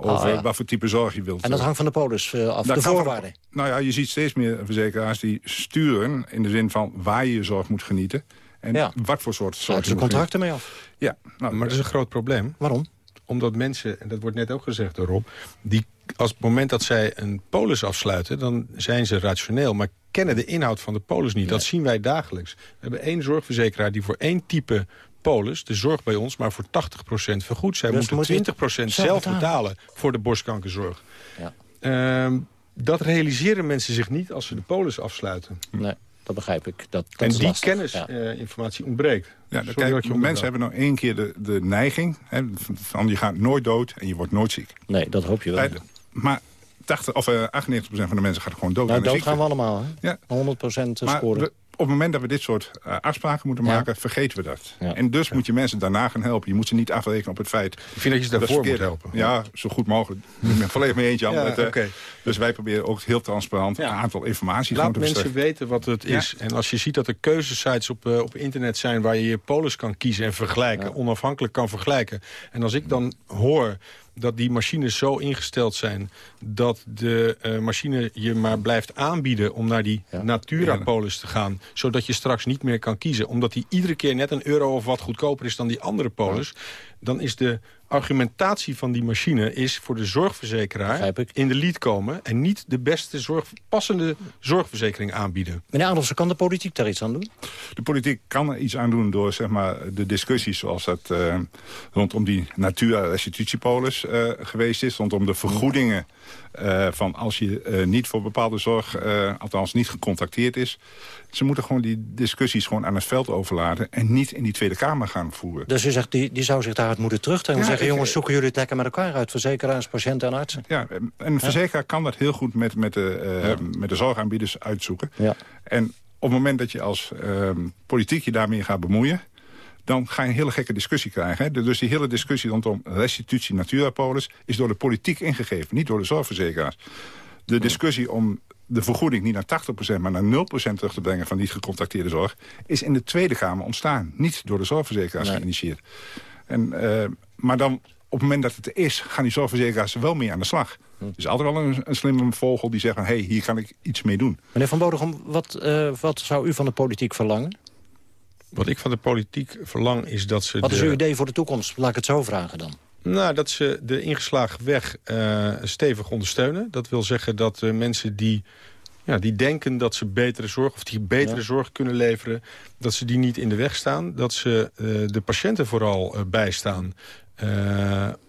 over oh, wat voor type zorg je wilt. En dat hangt van de polis uh, af, de voorwaarden? nou ja, je ziet steeds meer verzekeraars die sturen... in de zin van waar je je zorg moet genieten. En wat voor soort zorg ja, je contracten mee af. Ja, nou, maar dat is een groot probleem. Waarom? omdat mensen, en dat wordt net ook gezegd door Rob... die als het moment dat zij een polis afsluiten... dan zijn ze rationeel, maar kennen de inhoud van de polis niet. Dat zien wij dagelijks. We hebben één zorgverzekeraar die voor één type polis... de zorg bij ons maar voor 80% vergoed. Zij Dus moeten moet je 20% zelf betalen. voor de borstkankerzorg. Ja. Ehm, dat realiseren mensen zich niet als ze de polis afsluiten. Nee, dat begrijp ik. Dat, dat en is die. Ja. kennisinformatie ontbreekt. Ja, dat kijk, je mensen hebben nou één keer de, de neiging... Hè, van je gaat nooit dood en je wordt nooit ziek. Nee, dat hoop je wel. Bij de- Maar 80, of, eh 98% van de mensen gaat gewoon dood. Nou, dood gaan we allemaal, hè? Ja. 100% Maar scoren. Op het moment dat we dit soort eh, afspraken moeten Ja. maken, vergeten we dat. Ja. En dus moet je mensen daarna gaan helpen. Je moet ze niet afrekenen op het feit... Ik vind dat je ze daarvoor moet helpen. Ja, zo goed mogelijk. Ik ben volledig mee eens, Jan. Ja, met, eh, oké. Dus wij proberen ook heel transparant een aantal informatie Laat te mensen weten wat het Ja. is. En als je ziet dat er keuzesites op, eh, op internet zijn... waar je je polis kan kiezen en vergelijken, onafhankelijk kan vergelijken. En als ik dan hoor dat die machines zo ingesteld zijn... dat de eh, machine je maar blijft aanbieden om naar die Natura-polis te gaan... zodat je straks niet meer kan kiezen. Omdat die iedere keer net een euro of wat goedkoper is dan die andere polis... dan is de argumentatie van die machine is voor de zorgverzekeraar in de lead komen... en niet de beste zorg, passende zorgverzekering aanbieden. Meneer Adolfsen, kan de politiek daar iets aan doen? De politiek kan er iets aan doen door zeg maar, de discussies zoals dat eh, rondom die natura-restitutiepolis eh, geweest is. Rondom de vergoedingen eh, van als je eh, niet voor bepaalde zorg, eh, althans niet gecontacteerd is. Ze moeten gewoon die discussies gewoon aan het veld overlaten en niet in die Tweede Kamer gaan voeren. Dus u zegt, die, die zou zich daaruit moeten terugtrekken. Ja, zeggen, ik- jongens, zoeken jullie het lekker met elkaar uit. Verzekeraars, patiënten en artsen. Ja, en een verzekeraar kan dat heel goed met, met, de, eh, met de zorgaanbieders uitzoeken. Ja. En op het moment dat je als ehm, politiek je daarmee gaat bemoeien... dan ga je een hele gekke discussie krijgen. Hè? Dus die hele discussie rondom restitutie naturapolis... is door de politiek ingegeven, niet door de zorgverzekeraars. De discussie om de vergoeding niet naar 80% maar naar 0% terug te brengen... van niet gecontacteerde zorg... is in de Tweede Kamer ontstaan. Niet door de zorgverzekeraars geïnitieerd. En, eh, maar dan, op het moment dat het er is, gaan die zorgverzekeraars er wel mee aan de slag. Er is altijd wel een, een slimme vogel die zegt... hé, hey, hier kan ik iets mee doen. Meneer Van Bodegom, wat, eh, wat zou u van de politiek verlangen? Wat ik van de politiek verlang is dat ze... Wat is de- uw idee voor de toekomst? Laat ik het zo vragen dan. Nou, dat ze de ingeslagen weg eh, stevig ondersteunen. Dat wil zeggen dat eh, mensen die, ja, die denken dat ze betere zorg... of die betere Ja. zorg kunnen leveren, dat ze die niet in de weg staan. Dat ze eh, de patiënten vooral bijstaan...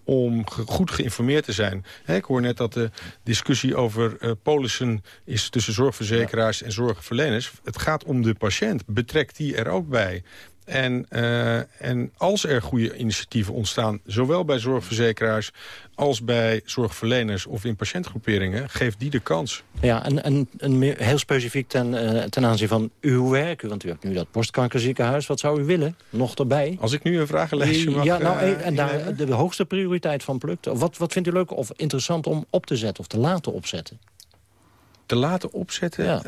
om goed geïnformeerd te zijn. Hè, ik hoor net dat de discussie over polissen is tussen zorgverzekeraars en zorgverleners. Het gaat om de patiënt. Betrekt die er ook bij. En, eh, en als er goede initiatieven ontstaan, zowel bij zorgverzekeraars als bij zorgverleners of in patiëntgroeperingen, geef die de kans. Ja, en, en, heel specifiek ten, eh, ten aanzien van uw werk. Want u hebt nu dat borstkankerziekenhuis. Wat zou u willen? Nog erbij? Als ik nu een vragenlijstje mag Ja, nou, eh, en daar de hoogste prioriteit van plukt. Wat, wat vindt u leuk of interessant om op te zetten of te laten opzetten? Te laten opzetten? Ja.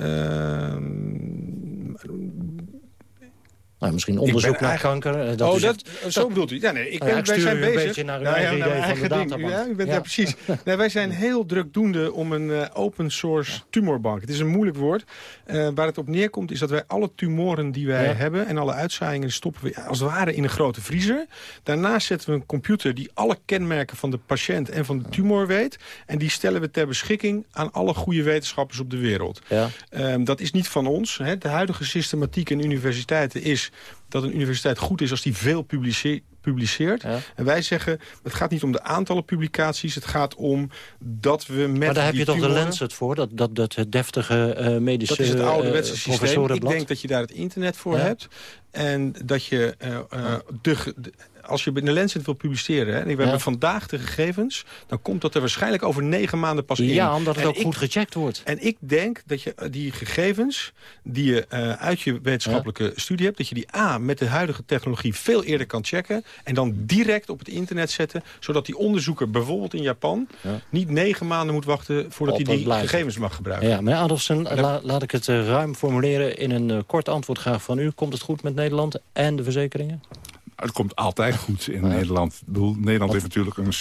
Nou, misschien onderzoek naar kanker. eh, Dat oh, u dat, zo bedoelt u. Ja, nee, ik Nou ja, ben, ik wij zijn u een bezig. beetje naar uw Nou eigen idee mijn van de ding. Ja, u bent Ja. daar precies. Nee, wij zijn heel drukdoende om een eh, open source tumorbank. Het is een moeilijk woord. Eh, waar het op neerkomt is dat wij alle tumoren die wij Ja. hebben... en alle uitzaaiingen stoppen we als het ware in een grote vriezer. Daarnaast zetten we een computer die alle kenmerken van de patiënt en van de tumor weet. En die stellen we ter beschikking aan alle goede wetenschappers op de wereld. Ja. Ehm, dat is niet van ons. Hè. De huidige systematiek in universiteiten is dat een universiteit goed is als die veel publiceert. publiceert. En wij zeggen, het gaat niet om de aantallen publicaties. Het gaat om dat we met maar daar heb je toch de Lancet voor? Dat, dat, dat het deftige eh, medische dat is het ouderwetse eh, systeem. Ik denk dat je daar het internet voor Ja. hebt. En dat je, eh, de- als je in de Lancet wil publiceren... Hè, en we hebben vandaag de gegevens... dan komt dat er waarschijnlijk over negen maanden pas in. Ja, omdat het En ook ik- goed gecheckt wordt. En ik denk dat je eh, die gegevens die je eh, uit je wetenschappelijke studie hebt... dat je die A, met de huidige technologie veel eerder kan checken... en dan direct op het internet zetten... zodat die onderzoeker bijvoorbeeld in Japan... niet negen maanden moet wachten voordat Op hij die gegevens mag gebruiken. Ja, meneer Adolfsen, la- laat ik het eh, ruim formuleren in een kort antwoord graag van u. Komt het goed met Nederland en de verzekeringen? Het komt altijd goed in Nederland. Ik bedoel, Nederland heeft natuurlijk een,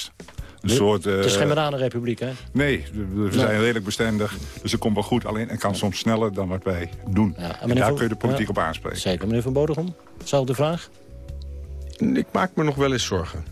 soort... het is eh, geen bananenrepubliek, hè? Nee, we, we zijn redelijk bestendig. Dus het komt wel goed. Alleen het kan soms sneller dan wat wij doen. en daar Van- kun je de politiek ja. op aanspreken. Zeker. Meneer Van Bodegom, zelfde vraag? Ik maak me nog wel eens zorgen.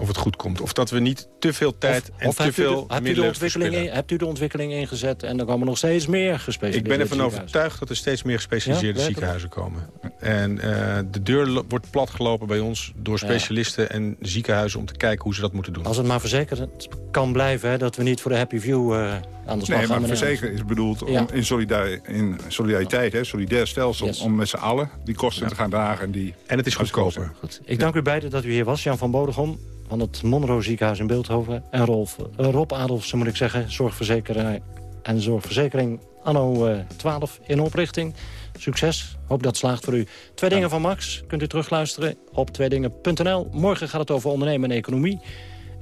Of het goed komt. Of dat we niet te veel tijd of, en of te veel u de, hebt u, de ontwikkeling, verspillen. hebt u de ontwikkeling ingezet en er komen nog steeds meer gespecialiseerde Ik ben ervan overtuigd dat er steeds meer gespecialiseerde Ja, ziekenhuizen komen. En eh, de deur wordt platgelopen bij ons door specialisten en ziekenhuizen... om te kijken hoe ze dat moeten doen. Als het maar verzekerd kan blijven, hè, dat we niet voor de happy view eh, aan de slag Nee, maar verzekeren is bedoeld om Ja. in, solidar in solidariteit, hè, solidair stelsel... om met z'n allen die kosten te gaan dragen. En, die en het is goedkoper. Ik dank u beiden dat u hier was. Jan van Bodegom van het Monroe ziekenhuis in Beeldhoven. En Rolf, eh, Rob Adolfsen moet ik zeggen, zorgverzekeraar en zorgverzekering anno eh, 12 in oprichting. Succes, hoop dat slaagt voor u. Twee dingen van Max kunt u terugluisteren op tweedingen.nl. Morgen gaat het over ondernemen en economie.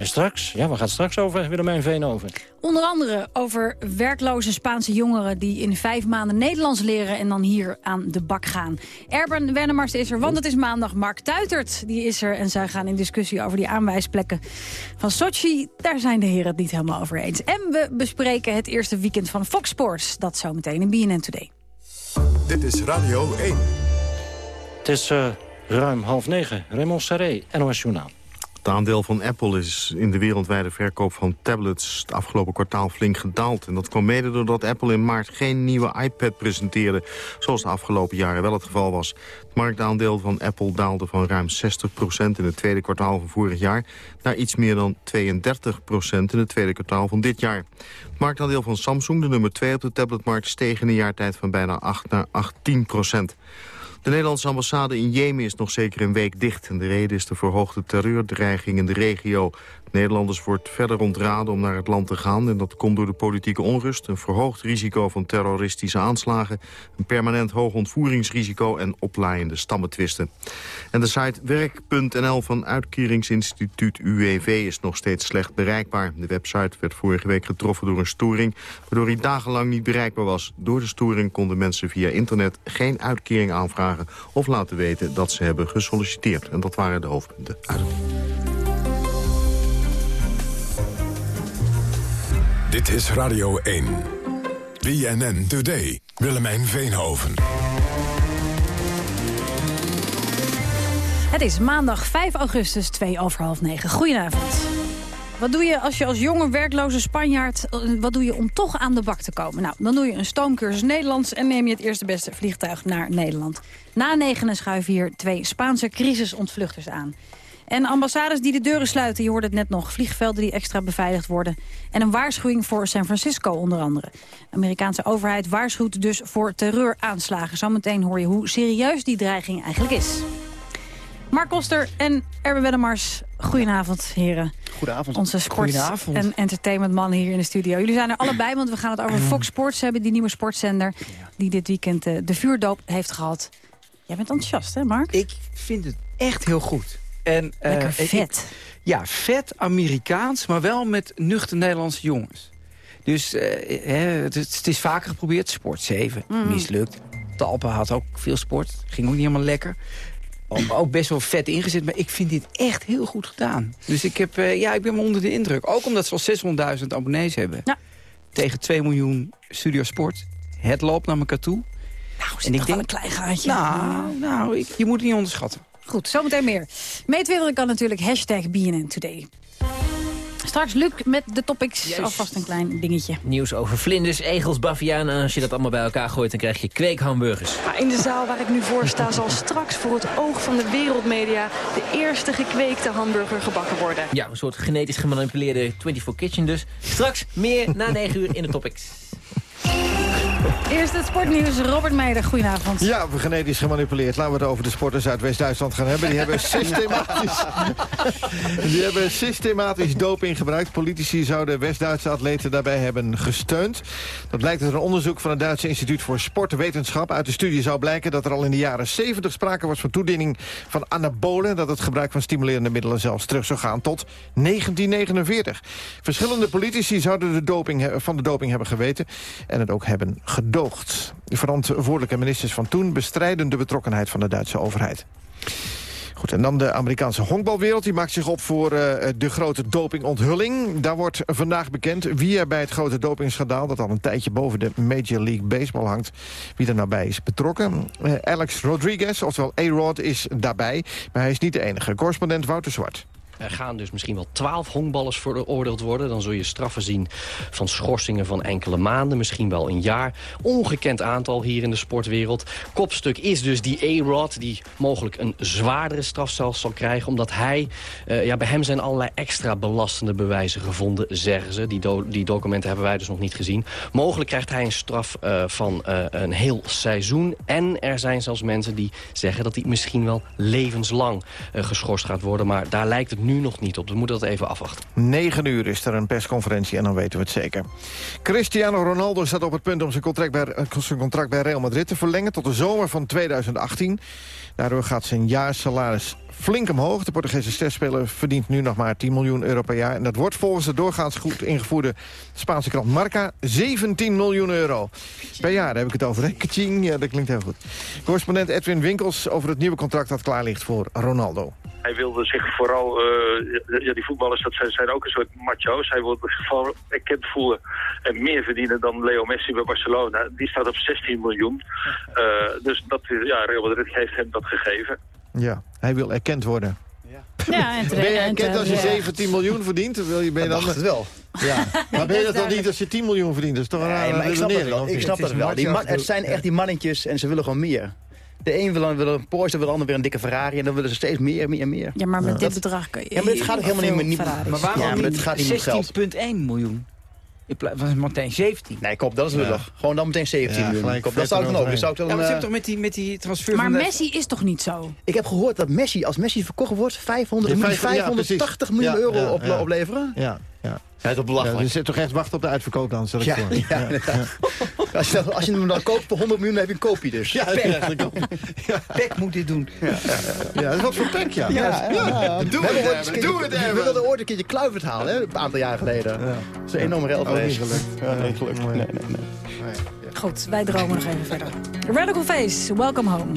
En straks, ja, gaat het straks over? Willemijn Veenhoven. Onder andere over werkloze Spaanse jongeren... die in vijf maanden Nederlands leren en dan hier aan de bak gaan. Erben Wennemars is er, want het is maandag. Mark Tuitert die is er en zij gaan in discussie over die aanwijsplekken van Sochi. Daar zijn de heren het niet helemaal over eens. En we bespreken het eerste weekend van Fox Sports. Dat zometeen in BNN Today. Dit is Radio 1. Het is eh, ruim half negen. Raymond Sarré, NOS Journaal. Het aandeel van Apple is in de wereldwijde verkoop van tablets het afgelopen kwartaal flink gedaald. En dat kwam mede doordat Apple in maart geen nieuwe iPad presenteerde, zoals de afgelopen jaren wel het geval was. Het marktaandeel van Apple daalde van ruim 60% in het tweede kwartaal van vorig jaar naar iets meer dan 32% in het tweede kwartaal van dit jaar. Het marktaandeel van Samsung, de nummer 2 op de tabletmarkt, steeg in een jaar tijd van bijna 8 naar 18 de Nederlandse ambassade in Jemen is nog zeker een week dicht. En de reden is de verhoogde terreurdreiging in de regio. Nederlanders wordt verder ontraden om naar het land te gaan. En dat komt door de politieke onrust, een verhoogd risico van terroristische aanslagen... een permanent hoog ontvoeringsrisico en oplaaiende stammetwisten. En de site werk.nl van uitkeringsinstituut UWV is nog steeds slecht bereikbaar. De website werd vorige week getroffen door een storing... waardoor hij dagenlang niet bereikbaar was. Door de storing konden mensen via internet geen uitkering aanvragen... of laten weten dat ze hebben gesolliciteerd. En dat waren de hoofdpunten uit Dit is Radio 1. BNN Today. Willemijn Veenhoven. Het is maandag 5 augustus, 2 over half 9. Goedenavond. Wat doe je als je als jonge werkloze Spanjaard... eh, wat doe je om toch aan de bak te komen? Nou, dan doe je een stoomcursus Nederlands... en neem je het eerste beste vliegtuig naar Nederland. Na negenen schuiven hier twee Spaanse crisisontvluchters aan. En ambassades die de deuren sluiten, je hoorde het net nog. Vliegvelden die extra beveiligd worden. En een waarschuwing voor San Francisco onder andere. De Amerikaanse overheid waarschuwt dus voor terreuraanslagen. Zometeen hoor je hoe serieus die dreiging eigenlijk is. Mark Koster en Erwin Wennemars, goedenavond heren. Goedenavond. Onze sport- Goedenavond. en entertainmentman hier in de studio. Jullie zijn er allebei, want we gaan het over Fox Sports hebben. Die nieuwe sportzender die dit weekend eh, de vuurdoop heeft gehad. Jij bent enthousiast, hè Mark? Ik vind het echt heel goed. En, eh, Lekker ik- vet. ja, vet, Amerikaans, maar wel met nuchter Nederlandse jongens. Dus eh, hè, het, is- het is vaker geprobeerd. Sport 7, Mhm. mislukt. Talpa had ook veel sport. Ging ook niet helemaal lekker. Ook, best wel vet ingezet, maar ik vind dit echt heel goed gedaan. Dus ik, heb, eh, ja, ik ben me onder de indruk. Ook omdat ze al 600.000 abonnees hebben. Tegen 2 miljoen Studio Sport. Het loopt naar elkaar toe. Nou, zit toch wel een klein gaatje. Nou, nou ik, je moet het niet onderschatten. Goed, zometeen meer. Meetwitteren kan natuurlijk hashtag BNN Today. Straks Luc met de topics. Alvast een klein dingetje. Nieuws over vlinders, egels, bavianen. En als je dat allemaal bij elkaar gooit, dan krijg je kweekhamburgers. Maar in de zaal waar ik nu voor sta zal straks voor het oog van de wereldmedia... de eerste gekweekte hamburger gebakken worden. Ja, een soort genetisch gemanipuleerde 24 Kitchen dus. Straks meer na 9 uur in de topics. Eerst het sportnieuws. Robert Meijer, goedenavond. Ja, we genetisch gemanipuleerd. Laten we het over de sporters uit West-Duitsland gaan hebben. Die hebben systematisch, die hebben systematisch doping gebruikt. Politici zouden West-Duitse atleten daarbij hebben gesteund. Dat blijkt uit een onderzoek van het Duitse Instituut voor Sportwetenschap. Uit de studie zou blijken dat er al in de jaren 70 sprake was van toediening van anabolen. Dat het gebruik van stimulerende middelen zelfs terug zou gaan tot 1949. Verschillende politici zouden de doping, van de doping hebben geweten en het ook hebben gedoogd. De verantwoordelijke ministers van toen bestrijden de betrokkenheid van de Duitse overheid. Goed, en dan de Amerikaanse honkbalwereld. Die maakt zich op voor eh, de grote dopingonthulling. Daar wordt vandaag bekend wie er bij het grote dopingschandaal... dat al een tijdje boven de Major League Baseball hangt... wie er nou bij is betrokken. Eh, Alex Rodriguez, oftewel A-Rod, is daarbij. Maar hij is niet de enige. Correspondent Wouter Zwart. Er gaan dus misschien wel twaalf honkballers veroordeeld worden. Dan zul je straffen zien van schorsingen van enkele maanden, misschien wel een jaar. Ongekend aantal hier in de sportwereld. Kopstuk is dus die A-Rod, die mogelijk een zwaardere straf zelfs zal krijgen... omdat hij, uh, ja, bij hem zijn allerlei extra belastende bewijzen gevonden, zeggen ze. Die, die documenten hebben wij dus nog niet gezien. Mogelijk krijgt hij een straf uh, van uh, een heel seizoen. En er zijn zelfs mensen die zeggen dat hij misschien wel levenslang geschorst gaat worden. Maar daar lijkt het nu nog niet op. We moeten dat even afwachten. 9 uur is er een persconferentie en dan weten we het zeker. Cristiano Ronaldo staat op het punt om zijn contract bij, zijn contract bij Real Madrid te verlengen... tot de zomer van 2018. Daardoor gaat zijn jaarsalaris flink omhoog. De Portugese sterspeler verdient nu nog maar 10 miljoen euro per jaar. En dat wordt volgens de doorgaans goed ingevoerde Spaanse krant Marca 17 miljoen euro. Per jaar, daar heb ik het over. Kaching, ja, dat klinkt heel goed. Correspondent Edwin Winkels over het nieuwe contract dat klaar ligt voor Ronaldo. Hij wilde zich vooral, uh, ja, die voetballers dat zijn, zijn ook een soort macho's. Hij wilde zich vooral erkend voelen en meer verdienen dan Leo Messi bij Barcelona. Die staat op 16 miljoen. Uh, dus dat, ja, Real Madrid heeft hem dat gegeven. Ja, hij wil erkend worden. Ja, en ben je erkend als je 17 miljoen verdient? Wil je, ben je dan... het wel. Ja. Maar ben je dat dan niet als je 10 miljoen verdient? Dat is toch een nee, maar ik snap het wel. Ik snap het, wel. Die man, het zijn echt die mannetjes en ze willen gewoon meer. De een wil, wil een Porsche, de ander weer een dikke Ferrari. En dan willen ze steeds meer, meer, meer. Ja, maar met dit bedrag kun je... Ja, maar het gaat ook helemaal niet... Maar waarom ja, maar het gaat niet 16,1 miljoen? In plaats van meteen 17. Nee, kop, dat is lullig. Gewoon dan meteen 17 ja, miljoen. Kop, dat zou ik dan ook. Zou ik dan, ja, maar uh, toch met die, met die transfer Maar Messi is toch niet zo? Ik heb gehoord dat Messi, als Messi verkocht wordt, 500, ja, 580 miljoen euro op, opleveren. Ja, ja. Ja, dat is belachelijk. Ja, je zit toch echt wachten op de uitverkoop dan, stel ik ja, voor. Ja, ja. Als, je, als je hem dan koopt voor 100 miljoen, dan heb je een koopje dus. Ja, Pek. ja. Pek moet dit doen. Ja, ja. ja dat is wat voor Pek, ja. ja, ja, Doe het, doe het We wilden ooit een keertje Kluivert halen, hè, een aantal jaar geleden. Dat is een enorme geld geweest. Oh. Ja, nee, gelukt. Nee, nee, nee. Goed, wij dromen nog even verder. Radical Face, welcome home.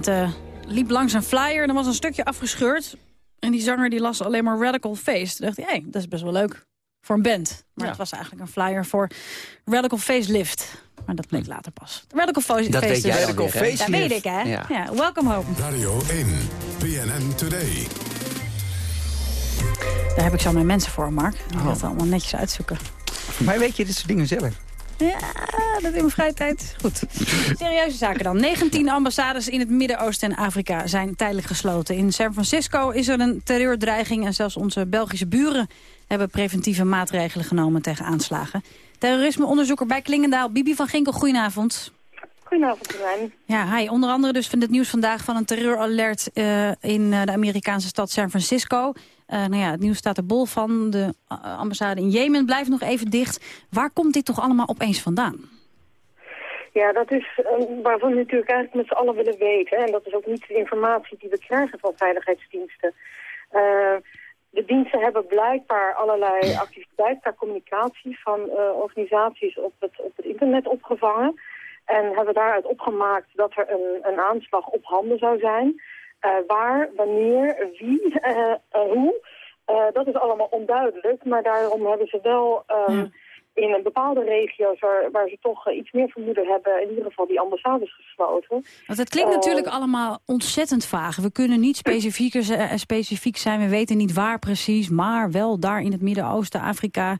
Agent liep langs een flyer en er was een stukje afgescheurd. En die zanger die las alleen maar Radical Face. Toen dacht hij, hey, dat is best wel leuk voor een band. Maar het was eigenlijk een flyer voor Radical Facelift. Maar dat bleek later pas. Radical Facelift. Dat weet jij Radical Facelift. Dat weet ik, hè? Ja. ja. welcome home. Radio 1, PNN Today. Daar heb ik zo mijn mensen voor, Mark. Die oh. dat allemaal netjes uitzoeken. Mij weet je dit soort dingen zelf. Ja, dat in mijn vrije tijd. Goed. Serieuze zaken dan. 19 ambassades in het Midden-Oosten en Afrika zijn tijdelijk gesloten. In San Francisco is er een terreurdreiging... en zelfs onze Belgische buren hebben preventieve maatregelen genomen tegen aanslagen. Terrorismeonderzoeker bij Klingendaal, Bibi van Ginkel, goedenavond. Goedenavond, Rijn. Ja, hi. Onder andere dus van het nieuws vandaag van een terreuralert uh, in uh, de Amerikaanse stad San Francisco. Uh, nou ja, het nieuws staat er bol van. De ambassade in Jemen blijft nog even dicht. Waar komt dit toch allemaal opeens vandaan? Ja, dat is waarvan we natuurlijk eigenlijk met z'n allen willen weten. En dat is ook niet de informatie die we krijgen van veiligheidsdiensten. de diensten hebben blijkbaar allerlei activiteiten communicatie van organisaties op het, op het internet opgevangen. En hebben daaruit opgemaakt dat er een, een aanslag op handen zou zijn. Uh, waar, wanneer, wie, uh, hoe. dat is allemaal onduidelijk. Maar daarom hebben ze wel um, in een bepaalde regio's waar, waar ze toch iets meer vermoeden hebben... in ieder geval die ambassades gesloten. Want het klinkt natuurlijk allemaal ontzettend vaag. We kunnen niet specifieker, specifiek zijn. We weten niet waar precies, maar wel daar in het Midden-Oosten, Afrika...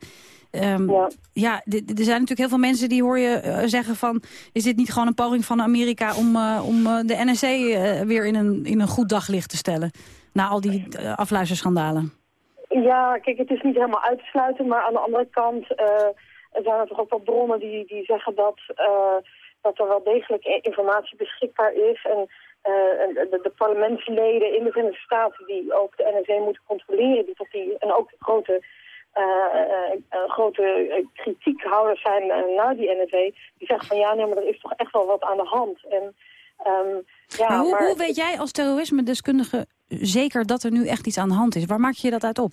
Um, ja, ja er zijn natuurlijk heel veel mensen die hoor je uh, zeggen van... is dit niet gewoon een poging van Amerika om, uh, om de NSC weer in een, in een goed daglicht te stellen? Na al die afluisterschandalen. Ja, kijk, het is niet helemaal uit te sluiten. Maar aan de andere kant zijn er toch ook wel bronnen die, die zeggen dat, dat er wel degelijk informatie beschikbaar is. En de, de, parlementsleden in de Verenigde Staten die ook de NSC moeten controleren... Die, die, en ook grote uh, grote kritiekhouders zijn naar die NSE, die zeggen van ja, nee, maar er is toch echt wel wat aan de hand. En, um, ja, maar hoe, hoe weet jij als terrorisme-deskundige zeker dat er nu echt iets aan de hand is? Waar maak je dat uit op?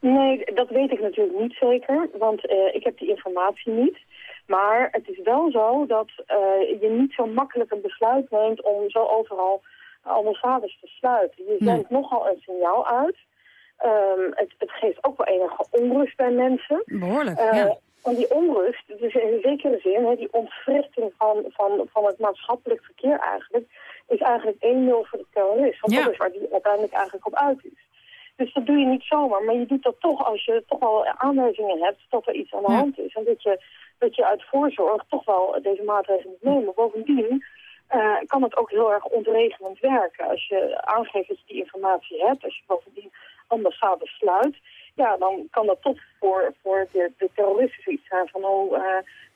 Nee, dat weet ik natuurlijk niet zeker, want uh, ik heb die informatie niet. Maar het is wel zo dat uh, je niet zo makkelijk een besluit neemt om zo overal ambassades te sluiten. Je zendt nogal een signaal uit. Um, het, het, geeft ook wel enige onrust bij mensen. Behoorlijk, uh, ja. En die onrust, dus in zekere zin, hè, die ontwrichting van, van, van het maatschappelijk verkeer eigenlijk, is eigenlijk 1-0 voor de terrorist. Want dat is waar die uiteindelijk eigenlijk op uit is. Dus dat doe je niet zomaar, maar je doet dat toch als je toch wel aanwijzingen hebt dat er iets aan de hand is. En dat je, dat je uit voorzorg toch wel deze maatregelen moet nemen. Bovendien uh, kan het ook heel erg ontregelend werken. Als je aangeeft dat je die informatie hebt, als je bovendien ambassade sluit, ja, dan kan dat toch voor, voor de, de terroristen zoiets zijn van, oh, uh,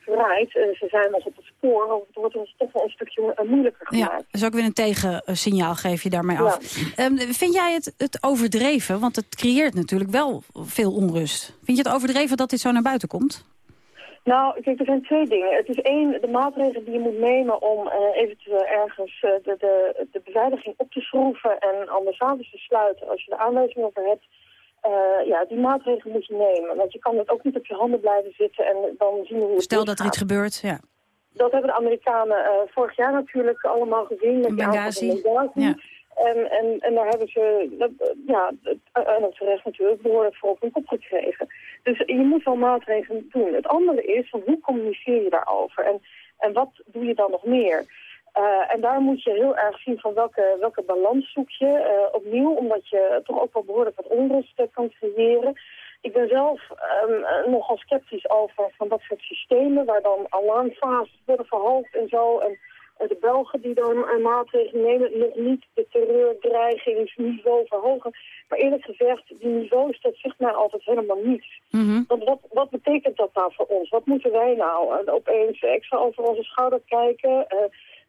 uh, ze zijn ons op het spoor, of het wordt ons toch wel een stukje uh, moeilijker gemaakt. Ja, dus ook weer een tegensignaal geef je daarmee af. Um, vind jij het, het overdreven, want het creëert natuurlijk wel veel onrust. Vind je het overdreven dat dit zo naar buiten komt? Nou, kijk, er zijn twee dingen. Het is één, de maatregelen die je moet nemen om uh, eventueel ergens uh, de, de, de beveiliging op te schroeven en ambassades te sluiten als je de aanwijzing over hebt. Uh, ja, die maatregelen moet je nemen. Want je kan het ook niet op je handen blijven zitten en dan zien hoe het Stel dat er iets gebeurt, ja. Dat hebben de Amerikanen vorig jaar natuurlijk allemaal gezien. Met Benghazi. Ja. En, en, en daar hebben ze, ja, en dat terecht natuurlijk, behoorlijk voor op hun kop gekregen. Dus je moet wel maatregelen doen. Het andere is, van hoe communiceer je daarover? En, en wat doe je dan nog meer? Uh, en daar moet je heel erg zien van welke, welke balans zoek je. Uh, opnieuw, omdat je toch ook wel behoorlijk wat onrust uh, kan creëren. Ik ben zelf um, nogal sceptisch over van dat soort systemen... waar dan alarmfases worden verhoogd en zo... En, de Belgen die dan maatregelen nemen, nog niet de terreurdreigingsniveau verhogen. Maar eerlijk gezegd, die niveaus, dat zegt mij altijd helemaal niets. Mm Want wat, wat betekent dat nou voor ons? Wat moeten wij nou? En opeens extra over onze schouder kijken... Uh,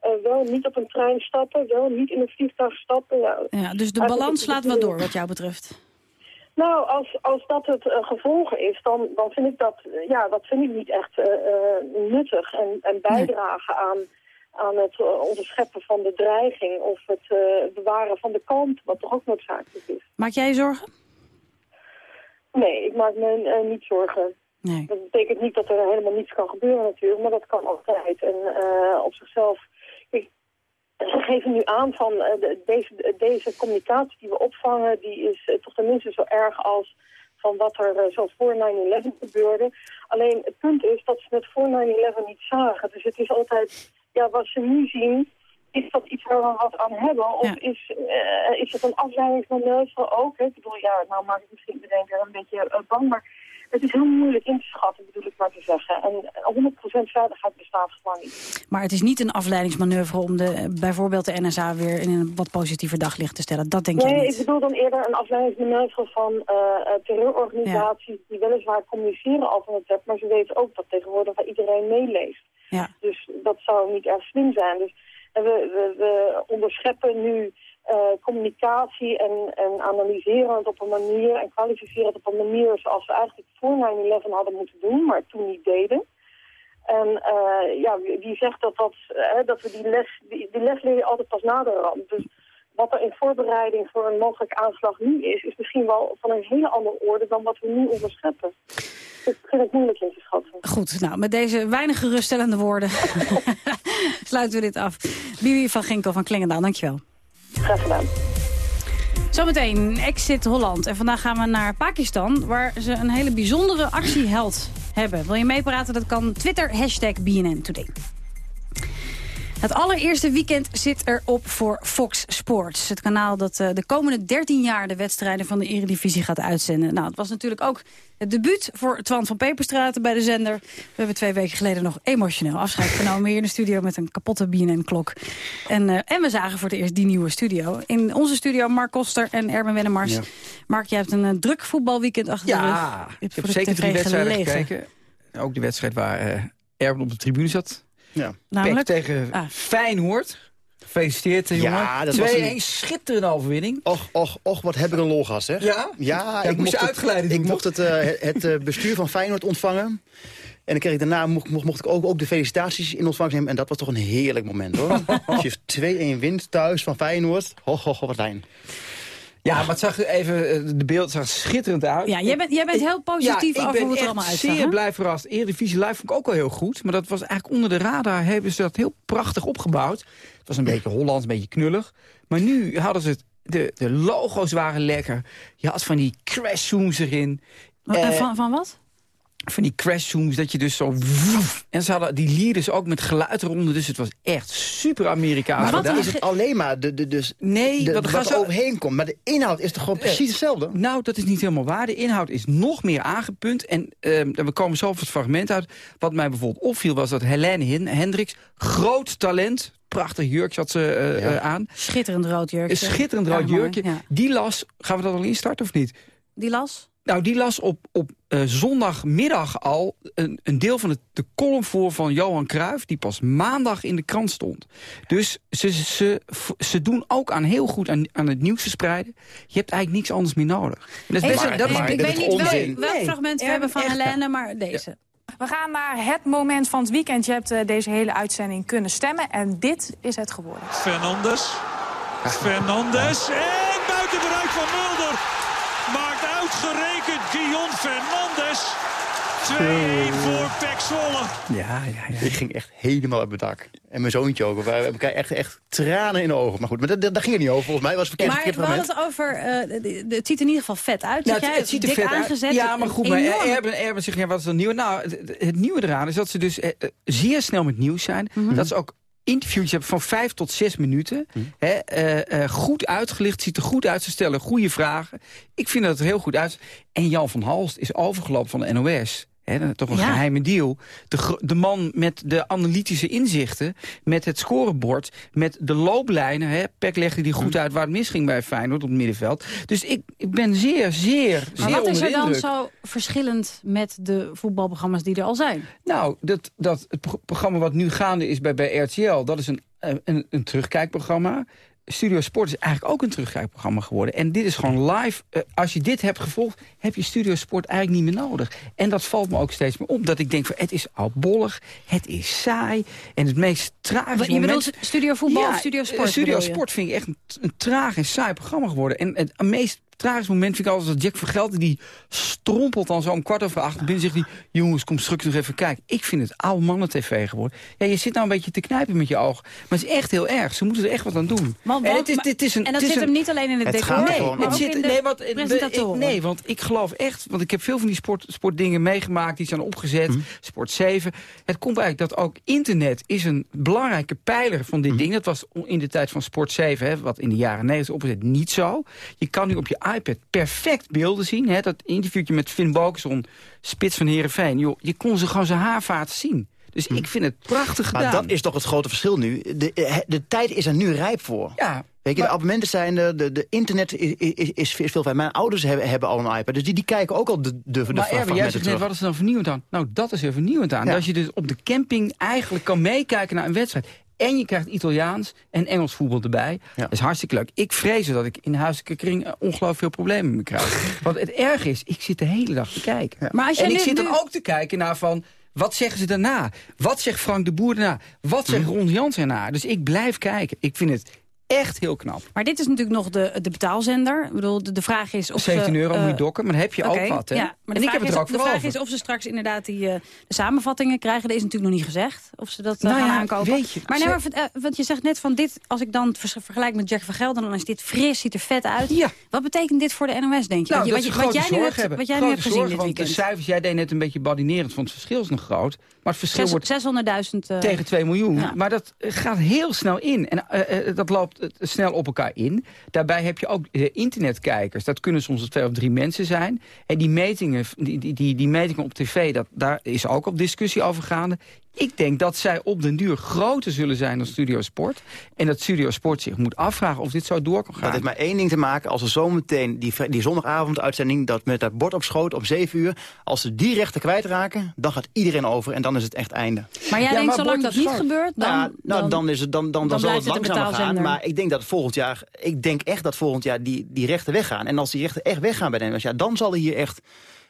uh, wel niet op een trein stappen, wel niet in een vliegtuig stappen. Ja, ja dus de balans slaat wel door wat jou betreft? Nou, als, als dat het uh, gevolg is, dan, dan vind ik dat, ja, dat vind ik niet echt nuttig en, en bijdragen aan aan het uh, onderscheppen van de dreiging of het uh, bewaren van de kant, wat toch ook noodzakelijk is. Maak jij zorgen? Nee, ik maak me uh, niet zorgen. Nee. Dat betekent niet dat er helemaal niets kan gebeuren natuurlijk, maar dat kan altijd. En op zichzelf... Ik, ze geven nu aan van deze, deze communicatie die we opvangen, die is toch tenminste zo erg als van wat er zo voor 9-11 gebeurde. Alleen het punt is dat ze het voor 9-11 niet zagen. Dus het is altijd, ja, wat ze nu zien, is dat iets waar we wat aan hebben? Of is, uh, is het een afleidingsmanoeuvre ook? Hè? Ik bedoel, ja, nou maak ik misschien weer een beetje uh, bang, maar het is heel moeilijk in te schatten, bedoel ik maar te zeggen. En 100% veiligheid bestaat gewoon niet. Maar het is niet een afleidingsmanoeuvre om de, bijvoorbeeld de NSA weer in een wat positiever daglicht te stellen. Dat denk nee, jij niet? Nee, ik bedoel dan eerder een afleidingsmanoeuvre van uh, terreurorganisaties die weliswaar communiceren over het web, maar ze weten ook dat tegenwoordig iedereen meeleest. Ja. Dus dat zou niet erg slim zijn. Dus we, we, onderscheppen nu uh, communicatie en, en analyseren het op een manier en kwalificeren het op een manier zoals we eigenlijk voor 9-11 hadden moeten doen, maar toen niet deden. En uh, ja, wie zegt dat, dat, uh, dat we die les, die, die les leer je altijd pas na de ramp. Dus wat er in voorbereiding voor een mogelijke aanslag nu is, is misschien wel van een hele andere orde dan wat we nu onderscheppen. Dus ik vind het moeilijk in te schatten. Goed, nou, met deze weinig geruststellende woorden sluiten we dit af. Bibi van Ginkel van Klingendaal, dankjewel. Graag gedaan. Zometeen Exit Holland. En vandaag gaan we naar Pakistan, waar ze een hele bijzondere actieheld hebben. Wil je meepraten? Dat kan Twitter, hashtag BNN Today. Het allereerste weekend zit erop voor Fox Sports. Het kanaal dat uh, de komende 13 jaar de wedstrijden van de Eredivisie gaat uitzenden. Nou, het was natuurlijk ook het debuut voor Twan van Peperstraten bij de zender. We hebben twee weken geleden nog emotioneel afscheid genomen... hier in de studio met een kapotte BNN-klok. En, uh, en we zagen voor het eerst die nieuwe studio. In onze studio Mark Koster en Erben Wennemars. Ja. Mark, jij hebt een uh, druk voetbalweekend achter ja, de rug. Ja, ik heb zeker drie wedstrijden gekeken. Ook die wedstrijd waar Erben op de tribune zat... Ja. Namelijk? Pek tegen ah. Feyenoord. Gefeliciteerd, jongen. Ja, 2-1, een... schitterende overwinning. Och, och, och, wat heb ik een lol gehad, zeg. Ja? Ja, ik moest het, Ik mocht het, uh, het uh, bestuur van Feyenoord ontvangen. En dan kreeg ik daarna mocht, mocht, mocht ik ook, ook de felicitaties in ontvangst nemen. En dat was toch een heerlijk moment, hoor. Als je 2-1 wint thuis van Feyenoord. Ho, ho, ho, wat lijn. Ja, maar het zag even, de beeld zag schitterend uit. Ja, jij bent, jij bent heel positief ja, over hoe het er allemaal uitzag. Ik ben zeer blij verrast. Eredivisie Live vond ik ook wel heel goed. Maar dat was eigenlijk onder de radar hebben ze dat heel prachtig opgebouwd. Het was een beetje Hollands, een beetje knullig. Maar nu hadden ze het, de, de logo's waren lekker. Je had van die crash zooms erin. Uh, van, van wat? Van die crash zooms, dat je dus zo... Woef, en ze hadden die lieren ook met geluid eronder, dus het was echt super Amerikaans. Maar wat is het alleen maar de, de, dus nee, de, wat er zo... overheen komt? Maar de inhoud is toch gewoon precies hetzelfde? Nou, dat is niet helemaal waar. De inhoud is nog meer aangepunt. En uh, we komen zo op het fragment uit. Wat mij bijvoorbeeld opviel was dat Helene Hendricks, groot talent... Prachtig jurkje had ze uh, ja. aan. Schitterend rood jurkje. Een schitterend rood jurkje. Ja. Die las, gaan we dat al instarten of niet? Die las? Nou, die las op, op uh, zondagmiddag al een, een deel van het, de column voor van Johan Cruijff... die pas maandag in de krant stond. Dus ze, ze, ze doen ook aan heel goed aan, aan het nieuws verspreiden. Je hebt eigenlijk niks anders meer nodig. En dat is best, maar, dat, maar, ik weet niet wel, welk fragment we hebben van Helene, maar deze. Ja. We gaan naar het moment van het weekend. Je hebt uh, deze hele uitzending kunnen stemmen. En dit is het geworden. Fernandes. Fernandes. En buiten bereik van Mulder. Maakt uitgerekend Guillaume Fernandes. 2-1 voor Pek Zwolle. Ja, ja, ja. Ik ging echt helemaal uit mijn dak. En mijn zoontje ook. We hebben elkaar echt, echt tranen in de ogen. Maar goed, maar daar ging het niet over. Volgens mij was het verkeerd. Maar we hadden het over... Uh, het ziet er in ieder geval vet uit. Nou, het, het ziet er vet aangezet. Uit. Ja, maar goed. Maar Erben, Erben zegt, ja, wat is er nieuw? Nou, het, het, nieuwe eraan is dat ze dus uh, zeer snel met nieuws zijn. Mm -hmm. Dat ze ook interviews hebben van vijf tot zes minuten. Mm. He, uh, uh, goed uitgelicht, ziet er goed uit. Ze stellen goede vragen. Ik vind dat het heel goed uit. En Jan van Halst is overgelopen van de NOS. He, toch een ja. geheime deal. De, de, man met de analytische inzichten, met het scorebord... met de looplijnen, he, Peck legde die goed uit waar het misging bij Feyenoord op het middenveld. Dus ik, ik ben zeer, zeer, maar zeer wat is er dan zo verschillend met de voetbalprogramma's die er al zijn? Nou, dat, dat het programma wat nu gaande is bij, bij RTL... dat is een, een, een terugkijkprogramma. Studio Sport is eigenlijk ook een terugkijkprogramma geworden. En dit is gewoon live. Uh, als je dit hebt gevolgd, heb je Studio Sport eigenlijk niet meer nodig. En dat valt me ook steeds meer op. Dat ik denk, van, het is albollig, het is saai. En het meest tragische Je moment... bedoelt Studio Voetbal ja, of Studio Sport? Studio Sport vind ik echt een, een traag en saai programma geworden. En het meest tragisch moment vind ik altijd dat Jack van Gelder... die strompelt dan zo om kwart over acht. Binnen zegt hij, jongens, kom straks nog even kijken. Ik vind het oude mannen-tv geworden. Ja, je zit nou een beetje te knijpen met je oog. Maar het is echt heel erg. Ze moeten er echt wat aan doen. Want, en, het is, dit is een, en dat het is zit een, hem niet alleen in het, het decor, nee, maar het zit, nee, want, presentatoren. ik, nee, want ik geloof echt... want ik heb veel van die sport, sportdingen meegemaakt. Die zijn opgezet. Mhm. Sport 7. Het komt eigenlijk dat ook internet is een belangrijke pijler van Mhm. dit ding. Dat was in de tijd van Sport 7, hè, wat in de jaren 90 opgezet, niet zo. Je kan nu op je iPad perfect beelden zien. Hè, dat interviewtje met Finn Bokerson, spits van Heerenveen. Joh, je kon ze gewoon zijn haarvaten zien. Dus ik vind het prachtig gedaan. Maar dat is toch het grote verschil nu. De, eh, de tijd is er nu rijp voor. Ja, Weet je, de abonnementen zijn, de, de, de internet is, is, is veel fijn. Mijn ouders hebben, hebben al een iPad, dus die, die kijken ook al de, de, de Maar Erwin, jij zegt net, wat is er dan vernieuwend aan? Nou, dat is er vernieuwend aan. Ja. Dat je dus op de camping eigenlijk kan meekijken naar een wedstrijd. En je krijgt Italiaans en Engels voetbal erbij. Dat is hartstikke leuk. Ik vrees dat ik in de huiselijke kring eh, ongelooflijk veel problemen mee krijg. Want het erg is, ik zit de hele dag te kijken. Maar als en ik nu- zit dan nu- ook te kijken naar van... Wat zeggen ze daarna? Wat zegt Frank de Boer daarna? Wat zegt Hm. Ron Jans daarna? Dus ik blijf kijken. Ik vind het echt heel knap. Maar dit is natuurlijk nog de, de betaalzender. Ik bedoel, de, de vraag is of 17 ze, euro eh, moet je dokken, maar dan heb je oké, ook wat. Hè? Ja, maar en de ik vraag, is, er ook de vraag is of ze straks inderdaad die, eh, de samenvattingen krijgen. Dat is natuurlijk nog niet gezegd. Of ze dat eh, Nou gaan ja, aankopen. weet je, maar nee, ze- maar, eh, want je zegt net van dit, als ik dan vergelijk met Jack van Gelder, dan is dit fris, ziet er vet uit. Ja. Wat betekent dit voor de NOS, denk je? Nou, je- wat, jij nu hebt, hebben. wat jij nu hebt gezien zorgen, dit want de weekend. cijfers, jij deed net een beetje badinerend, want het verschil is nog groot. Maar het verschil wordt 600.000 eh, tegen 2 miljoen. Maar dat eh, gaat heel snel in. En eh, eh, dat loopt eh, snel op elkaar in. Daarbij heb je ook eh, internetkijkers. Dat kunnen soms twee of drie mensen zijn. En die metingen, die, die, die, die metingen op tv, dat, daar is ook op discussie over gaande. Ik denk dat zij op den duur groter zullen zijn dan Studio Sport. En dat Studio Sport zich moet afvragen of dit zo door kan gaan. Dat heeft maar één ding te maken. Als er zometeen die, die zondagavond-uitzending... dat met dat bord op schoot om 7 uur... als ze die rechten kwijtraken, dan gaat iedereen over... en dan is het echt einde. Maar jij Ja, denkt, maar zolang dat het niet gebeurt, dan... Nou, ja, nou, dan, is het, dan, dan, dan, dan zal het langzamer gaan. Maar ik denk dat volgend jaar... ik denk echt dat volgend jaar die, die rechten weggaan. En als die rechten echt weggaan bij de. Ja, dan zal er hier echt...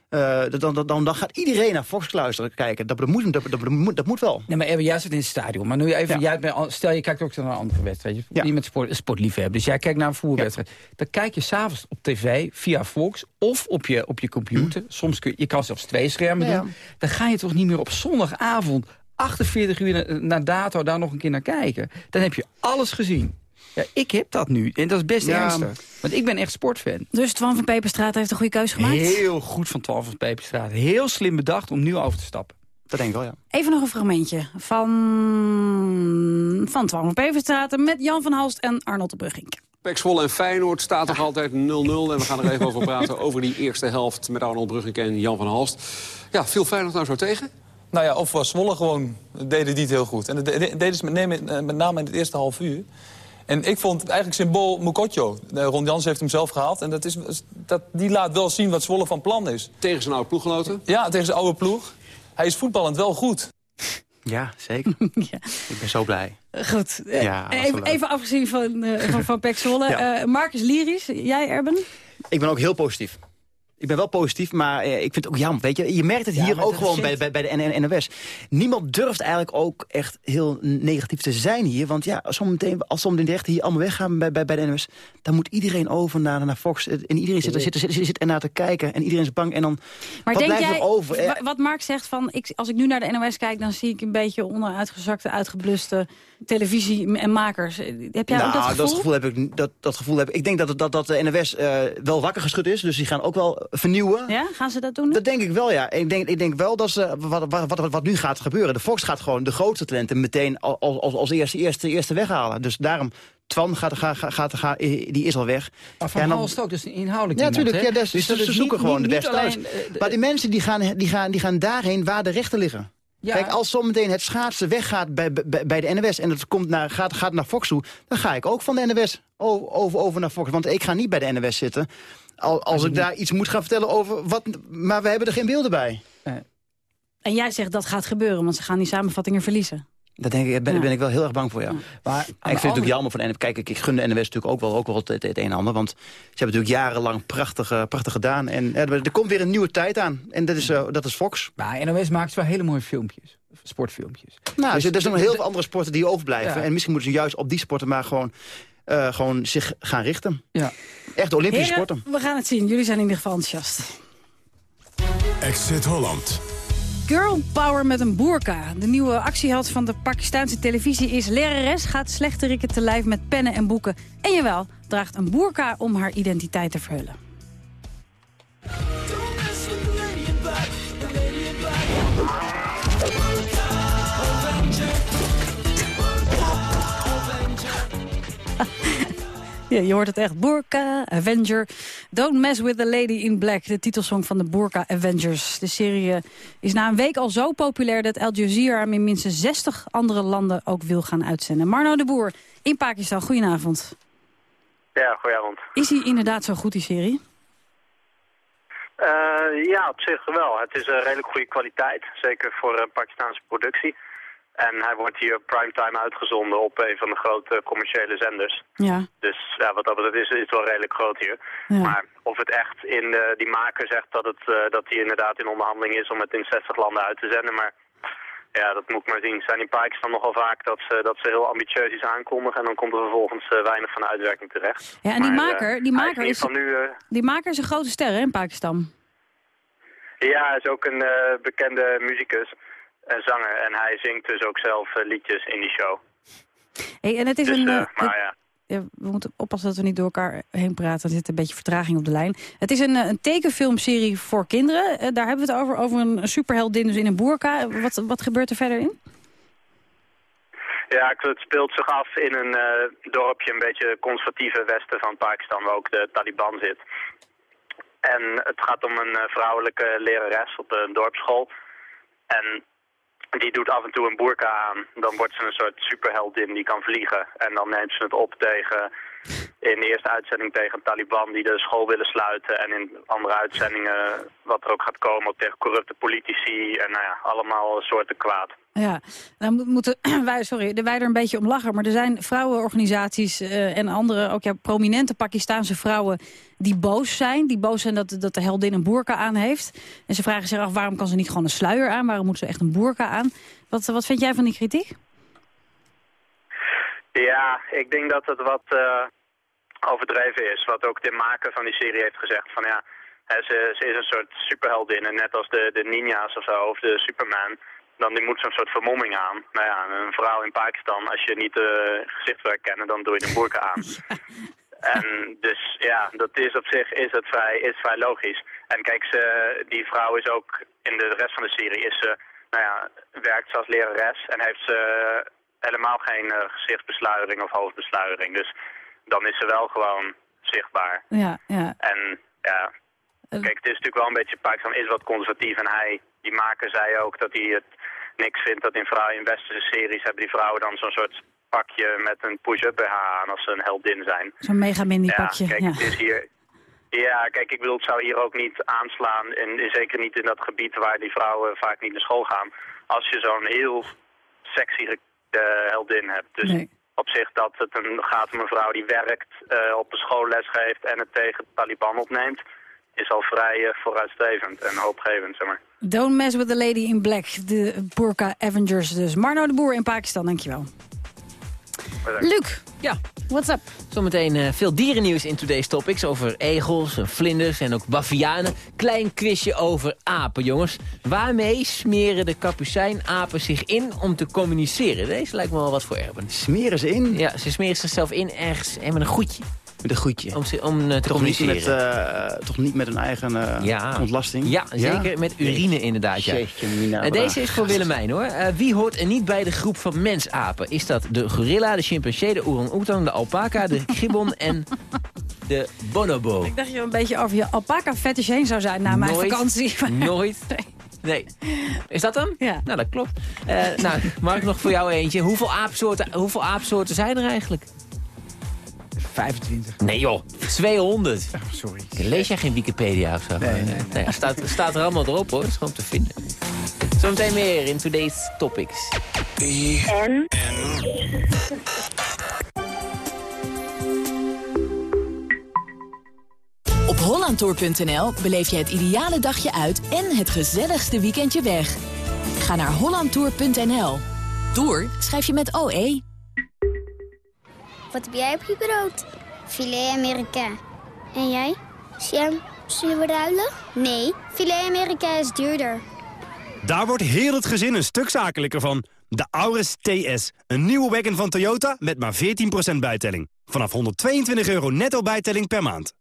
eh, dan, dan, dan, gaat iedereen naar Fox Kluister kijken. Dat, dat, moet, dat, dat, moet, dat moet wel. Nee, maar Erwin, jij zit in het stadion. Maar nu even, jij bent, stel je kijkt ook naar een andere wedstrijd. Je Ja. met sport, sportliefhebber. Dus jij kijkt naar een voetbalwedstrijd. Dan kijk je s'avonds op tv via Fox of op je, op je computer. Soms kun je, je kan zelfs twee schermen Ja, doen. Dan ga je toch niet meer op zondagavond 48 uur na- naar dato daar nog een keer naar kijken. Dan heb je alles gezien. Ja, ik heb dat nu. En dat is best Ja. ernstig. Want ik ben echt sportfan. Dus Twan van Peperstraat heeft een goede keuze gemaakt? Heel goed van 12 van Peperstraat. Heel slim bedacht om nu over te stappen. Dat denk ik wel, ja. Even nog een fragmentje van, van Twan van Peperstraat... met Jan van Halst en Arnold de Brugging. Pek Zwolle en Feyenoord staat nog altijd 0-0. En we gaan er even over praten over die eerste helft... met Arnold Brugging en Jan van Halst. Ja, viel Feyenoord nou zo tegen? Nou ja, of was Zwolle gewoon deden het niet heel goed. En dat de- de- deden ze met, name- eh, met name in het eerste half uur. En ik vond het eigenlijk symbool Mukotjo. Eh, Ron Jans heeft hem zelf gehaald. En dat is, dat, die laat wel zien wat Zwolle van plan is. Tegen zijn oude ploeggenoten? Ja, tegen zijn oude ploeg. Hij is voetballend wel goed. Ja, zeker. Ik ben zo blij. Goed, eh, Ja, even, even afgezien van, eh van, van Pek Zwolle. Ja. Eh, Marcus Lyrisch, jij Erben? Ik ben ook heel positief. Ik ben wel positief, maar eh, ik vind het ook jammer. Weet je, je merkt het Ja, hier ook het gewoon bij, bij, bij de NOS. Niemand durft eigenlijk ook echt heel negatief te zijn hier. Want ja, zometeen, als zometeen de rechten hier allemaal weggaan bij, bij, bij de NOS... dan moet iedereen over naar, naar Fox. En iedereen zit, er- zit, zit, zit, zit ernaar te kijken. En iedereen is bang. En dan, Maar wat denk blijft jij, er over? Eh, wa- wat Mark zegt van, ik, als ik nu naar de NOS kijk... dan zie ik een beetje onderuitgezakte, uitgebluste televisie en makers. Heb jij nou, ook dat gevoel? gevoel heb ik. Dat, dat gevoel heb ik. Ik denk dat, dat, dat de NOS eh, wel wakker geschud is. Dus die gaan ook wel vernieuwen. Ja, gaan ze dat doen? Dat denk ik wel, ja. Ik denk, ik denk wel dat ze, wat, wat, wat, wat nu gaat gebeuren... de Fox gaat gewoon de grootste talenten meteen als, als, als eerste, eerste, eerste weghalen. Dus daarom, Twan gaat, gaat, gaat, gaat, die is al weg. Maar Van Ja, dan- Halst ook, dus inhoudelijk Ja, natuurlijk. Ja, dus, dat ze is zoeken niet- gewoon niet- de beste alleen, de- Maar die mensen die gaan, die, gaan, die gaan daarheen waar de rechten liggen. Ja. Kijk, als zometeen het schaatsen weggaat bij, bij, bij de NOS... en het komt naar, gaat, gaat naar Fox toe... dan ga ik ook van de NOS over, over, over naar Fox. Want ik ga niet bij de NOS zitten... Al, als ik daar iets moet gaan vertellen over wat... maar we hebben er geen beelden bij. En jij zegt dat gaat gebeuren, want ze gaan die samenvattingen verliezen. Daar denk ik, ben, Ja. ben ik wel heel erg bang voor, ja. Maar ik vind het natuurlijk jammer van de NOS. Kijk, ik, ik gun de NOS natuurlijk ook wel, ook wel het, het, het een en ander. Want ze hebben natuurlijk jarenlang prachtig, eh, prachtig gedaan. En ja, er, komt weer een nieuwe tijd aan. En dat is, eh, dat is Fox. Maar NOS maakt wel hele mooie filmpjes. Sportfilmpjes. Nou, Dus er zijn nog heel veel andere sporten die overblijven. Ja. En misschien moeten ze juist op die sporten maar gewoon... eh, gewoon zich gaan richten. Ja. Echt Olympische Heren, sporten. we gaan het zien. Jullie zijn in ieder geval enthousiast. Exit Holland. Girl Power met een boerka. De nieuwe actieheld van de Pakistanse televisie is lerares... gaat slechterikken te lijf met pennen en boeken. En jawel, draagt een boerka om haar identiteit te verhullen. Ja, je hoort het echt. Burka Avenger. Don't mess with the lady in black. De titelsong van de Burka Avengers. De serie eh, is na een week al zo populair dat Al Jazeera hem in minstens 60 andere landen ook wil gaan uitzenden. Marno de Boer in Pakistan. Goedenavond. Ja, goedenavond. Is hij inderdaad zo goed, die serie? Eh, ja, op zich wel. Het is een redelijk goede kwaliteit. Zeker voor een Pakistanse productie. En hij wordt hier primetime uitgezonden op een van de grote commerciële zenders. Ja. Dus ja, wat dat betreft is, is het wel redelijk groot hier. Ja. Maar of het echt in de, die maker zegt dat, het, eh, dat hij inderdaad in onderhandeling is om het in 60 landen uit te zenden. Maar ja, dat moet ik maar zien. Zijn in Pakistan nogal vaak dat ze, dat ze heel ambitieus iets aankondigen. En dan komt er vervolgens eh, weinig van de uitwerking terecht. Ja, en die Maar, eh, maker, die maker, is, nu... eh, die maker is een grote ster hè, in Pakistan. Ja, hij is ook een eh, bekende muzikus en zanger. En hij zingt dus ook zelf eh, liedjes in die show. Hey, en het is dus, een... eh, eh, maar ja. Ja, we moeten oppassen dat we niet door elkaar heen praten. Er zit een beetje vertraging op de lijn. Het is een, eh, een tekenfilmserie voor kinderen. Eh, daar hebben we het over, over een superheldin dus in een boerka. Wat, wat gebeurt er verder in? Ja, het speelt zich af in een eh, dorpje, een beetje conservatieve westen van Pakistan, waar ook de Taliban zit. En het gaat om een eh, vrouwelijke lerares op een dorpsschool. En die doet af en toe een boerka aan. Dan wordt ze een soort superheldin die kan vliegen. En dan neemt ze het op tegen, in de eerste uitzending tegen Taliban die de school willen sluiten. En in andere uitzendingen, wat er ook gaat komen, tegen corrupte politici. En nou ja, allemaal soorten kwaad. Ja, mo- moeten wij, sorry, wij er een beetje om lachen. Maar er zijn vrouwenorganisaties eh, en andere, ook ja, prominente Pakistaanse vrouwen die boos zijn. Die boos zijn dat, dat de heldin een boerka aan heeft. En ze vragen zich af, waarom kan ze niet gewoon een sluier aan? Waarom moet ze echt een boerka aan? Wat, wat vind jij van die kritiek? Ja, ik denk dat het wat eh, overdreven is. Wat ook de maker van die serie heeft gezegd. Van ja, ze, ze is een soort superheldin. En net als de, de ninja's of zo, of de Superman. Dan die moet zo'n soort vermomming aan. Nou ja, een vrouw in Pakistan, als je niet de gezicht wil herkennen, dan doe je een boerka aan. En dus ja, dat is op zich is het vrij, is vrij logisch. En kijk, ze, die vrouw is ook in de rest van de serie is ze, nou ja, werkt ze als lerares en heeft ze helemaal geen eh, gezichtsbesluiering of hoofdbesluiering. Dus dan is ze wel gewoon zichtbaar. Ja, ja. En ja, kijk, het is natuurlijk wel een beetje, Pakistan is wat conservatief en hij, die maker zei ook dat hij het niks vindt dat in vrouwen in westerse series hebben die vrouwen dan zo'n soort pakje met een push-up BH aan als ze een heldin zijn. Zo'n mega mini pakje. Ja, kijk, Ja. het is hier... Ja, kijk, ik bedoel, het zou hier ook niet aanslaan. En zeker niet in dat gebied waar die vrouwen vaak niet naar school gaan. Als je zo'n heel sexy eh, heldin hebt. Dus Nee. op zich dat het een, gaat om een vrouw die werkt, eh, op de school les geeft en het tegen de Taliban opneemt. Is al vrij eh, vooruitstrevend en hoopgevend, zeg maar. Don't mess with the lady in black. De Burka Avengers dus. Marno de Boer in Pakistan, dankjewel. Luc, ja. what's up? Zometeen eh, veel dierennieuws in Today's Topics over egels, en vlinders en ook bavianen. Klein quizje over apen, jongens. Waarmee smeren de kapucijnapen zich in om te communiceren? Deze lijkt me wel wat voor Erben. Smeren ze in? Ja, ze smeren zichzelf in ergens en met een goedje. Met een goedje. Om, om eh, te Toch niet, communiceren. met, eh, toch niet met hun eigen eh, Ja. ontlasting? Ja, zeker met urine inderdaad. Ja. Deze is voor Willemijn hoor. Eh, wie hoort er niet bij de groep van mensapen? Is dat de gorilla, de chimpansee, de orang-oetan, de alpaca, de gibbon en de bonobo? Ik dacht dat je een beetje over je alpaca fetish heen zou zijn na mijn Nooit, vakantie. Nooit. Nee. Is dat hem? Ja. Nou, dat klopt. Eh, nou, Mark, nog voor jou eentje. Hoeveel aapsoorten, hoeveel aapsoorten zijn er eigenlijk? 25. Nee joh, 200. sorry. Lees jij geen Wikipedia of zo? Nee, nee. nee staat, staat er allemaal erop hoor, is gewoon te vinden. Zometeen meer in Today's Topics. En? Op hollandtour.nl beleef je het ideale dagje uit en het gezelligste weekendje weg. Ga naar hollandtour.nl. Tour schrijf je met OE. Wat heb jij op je brood? Filet Amerika. En jij? Sam, zullen we ruilen? Nee, filet Amerika is duurder. Daar wordt heel het gezin een stuk zakelijker van. De Auris TS, een nieuwe wagon van Toyota met maar 14% bijtelling. Vanaf 122 euro netto bijtelling per maand.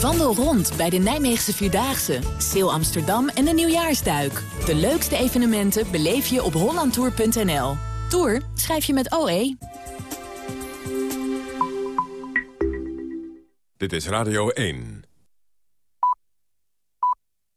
Wandel rond bij de Nijmeegse Vierdaagse, Seel Amsterdam en de Nieuwjaarsduik. De leukste evenementen beleef je op hollandtour.nl. Tour schrijf je met OE. Dit is Radio 1.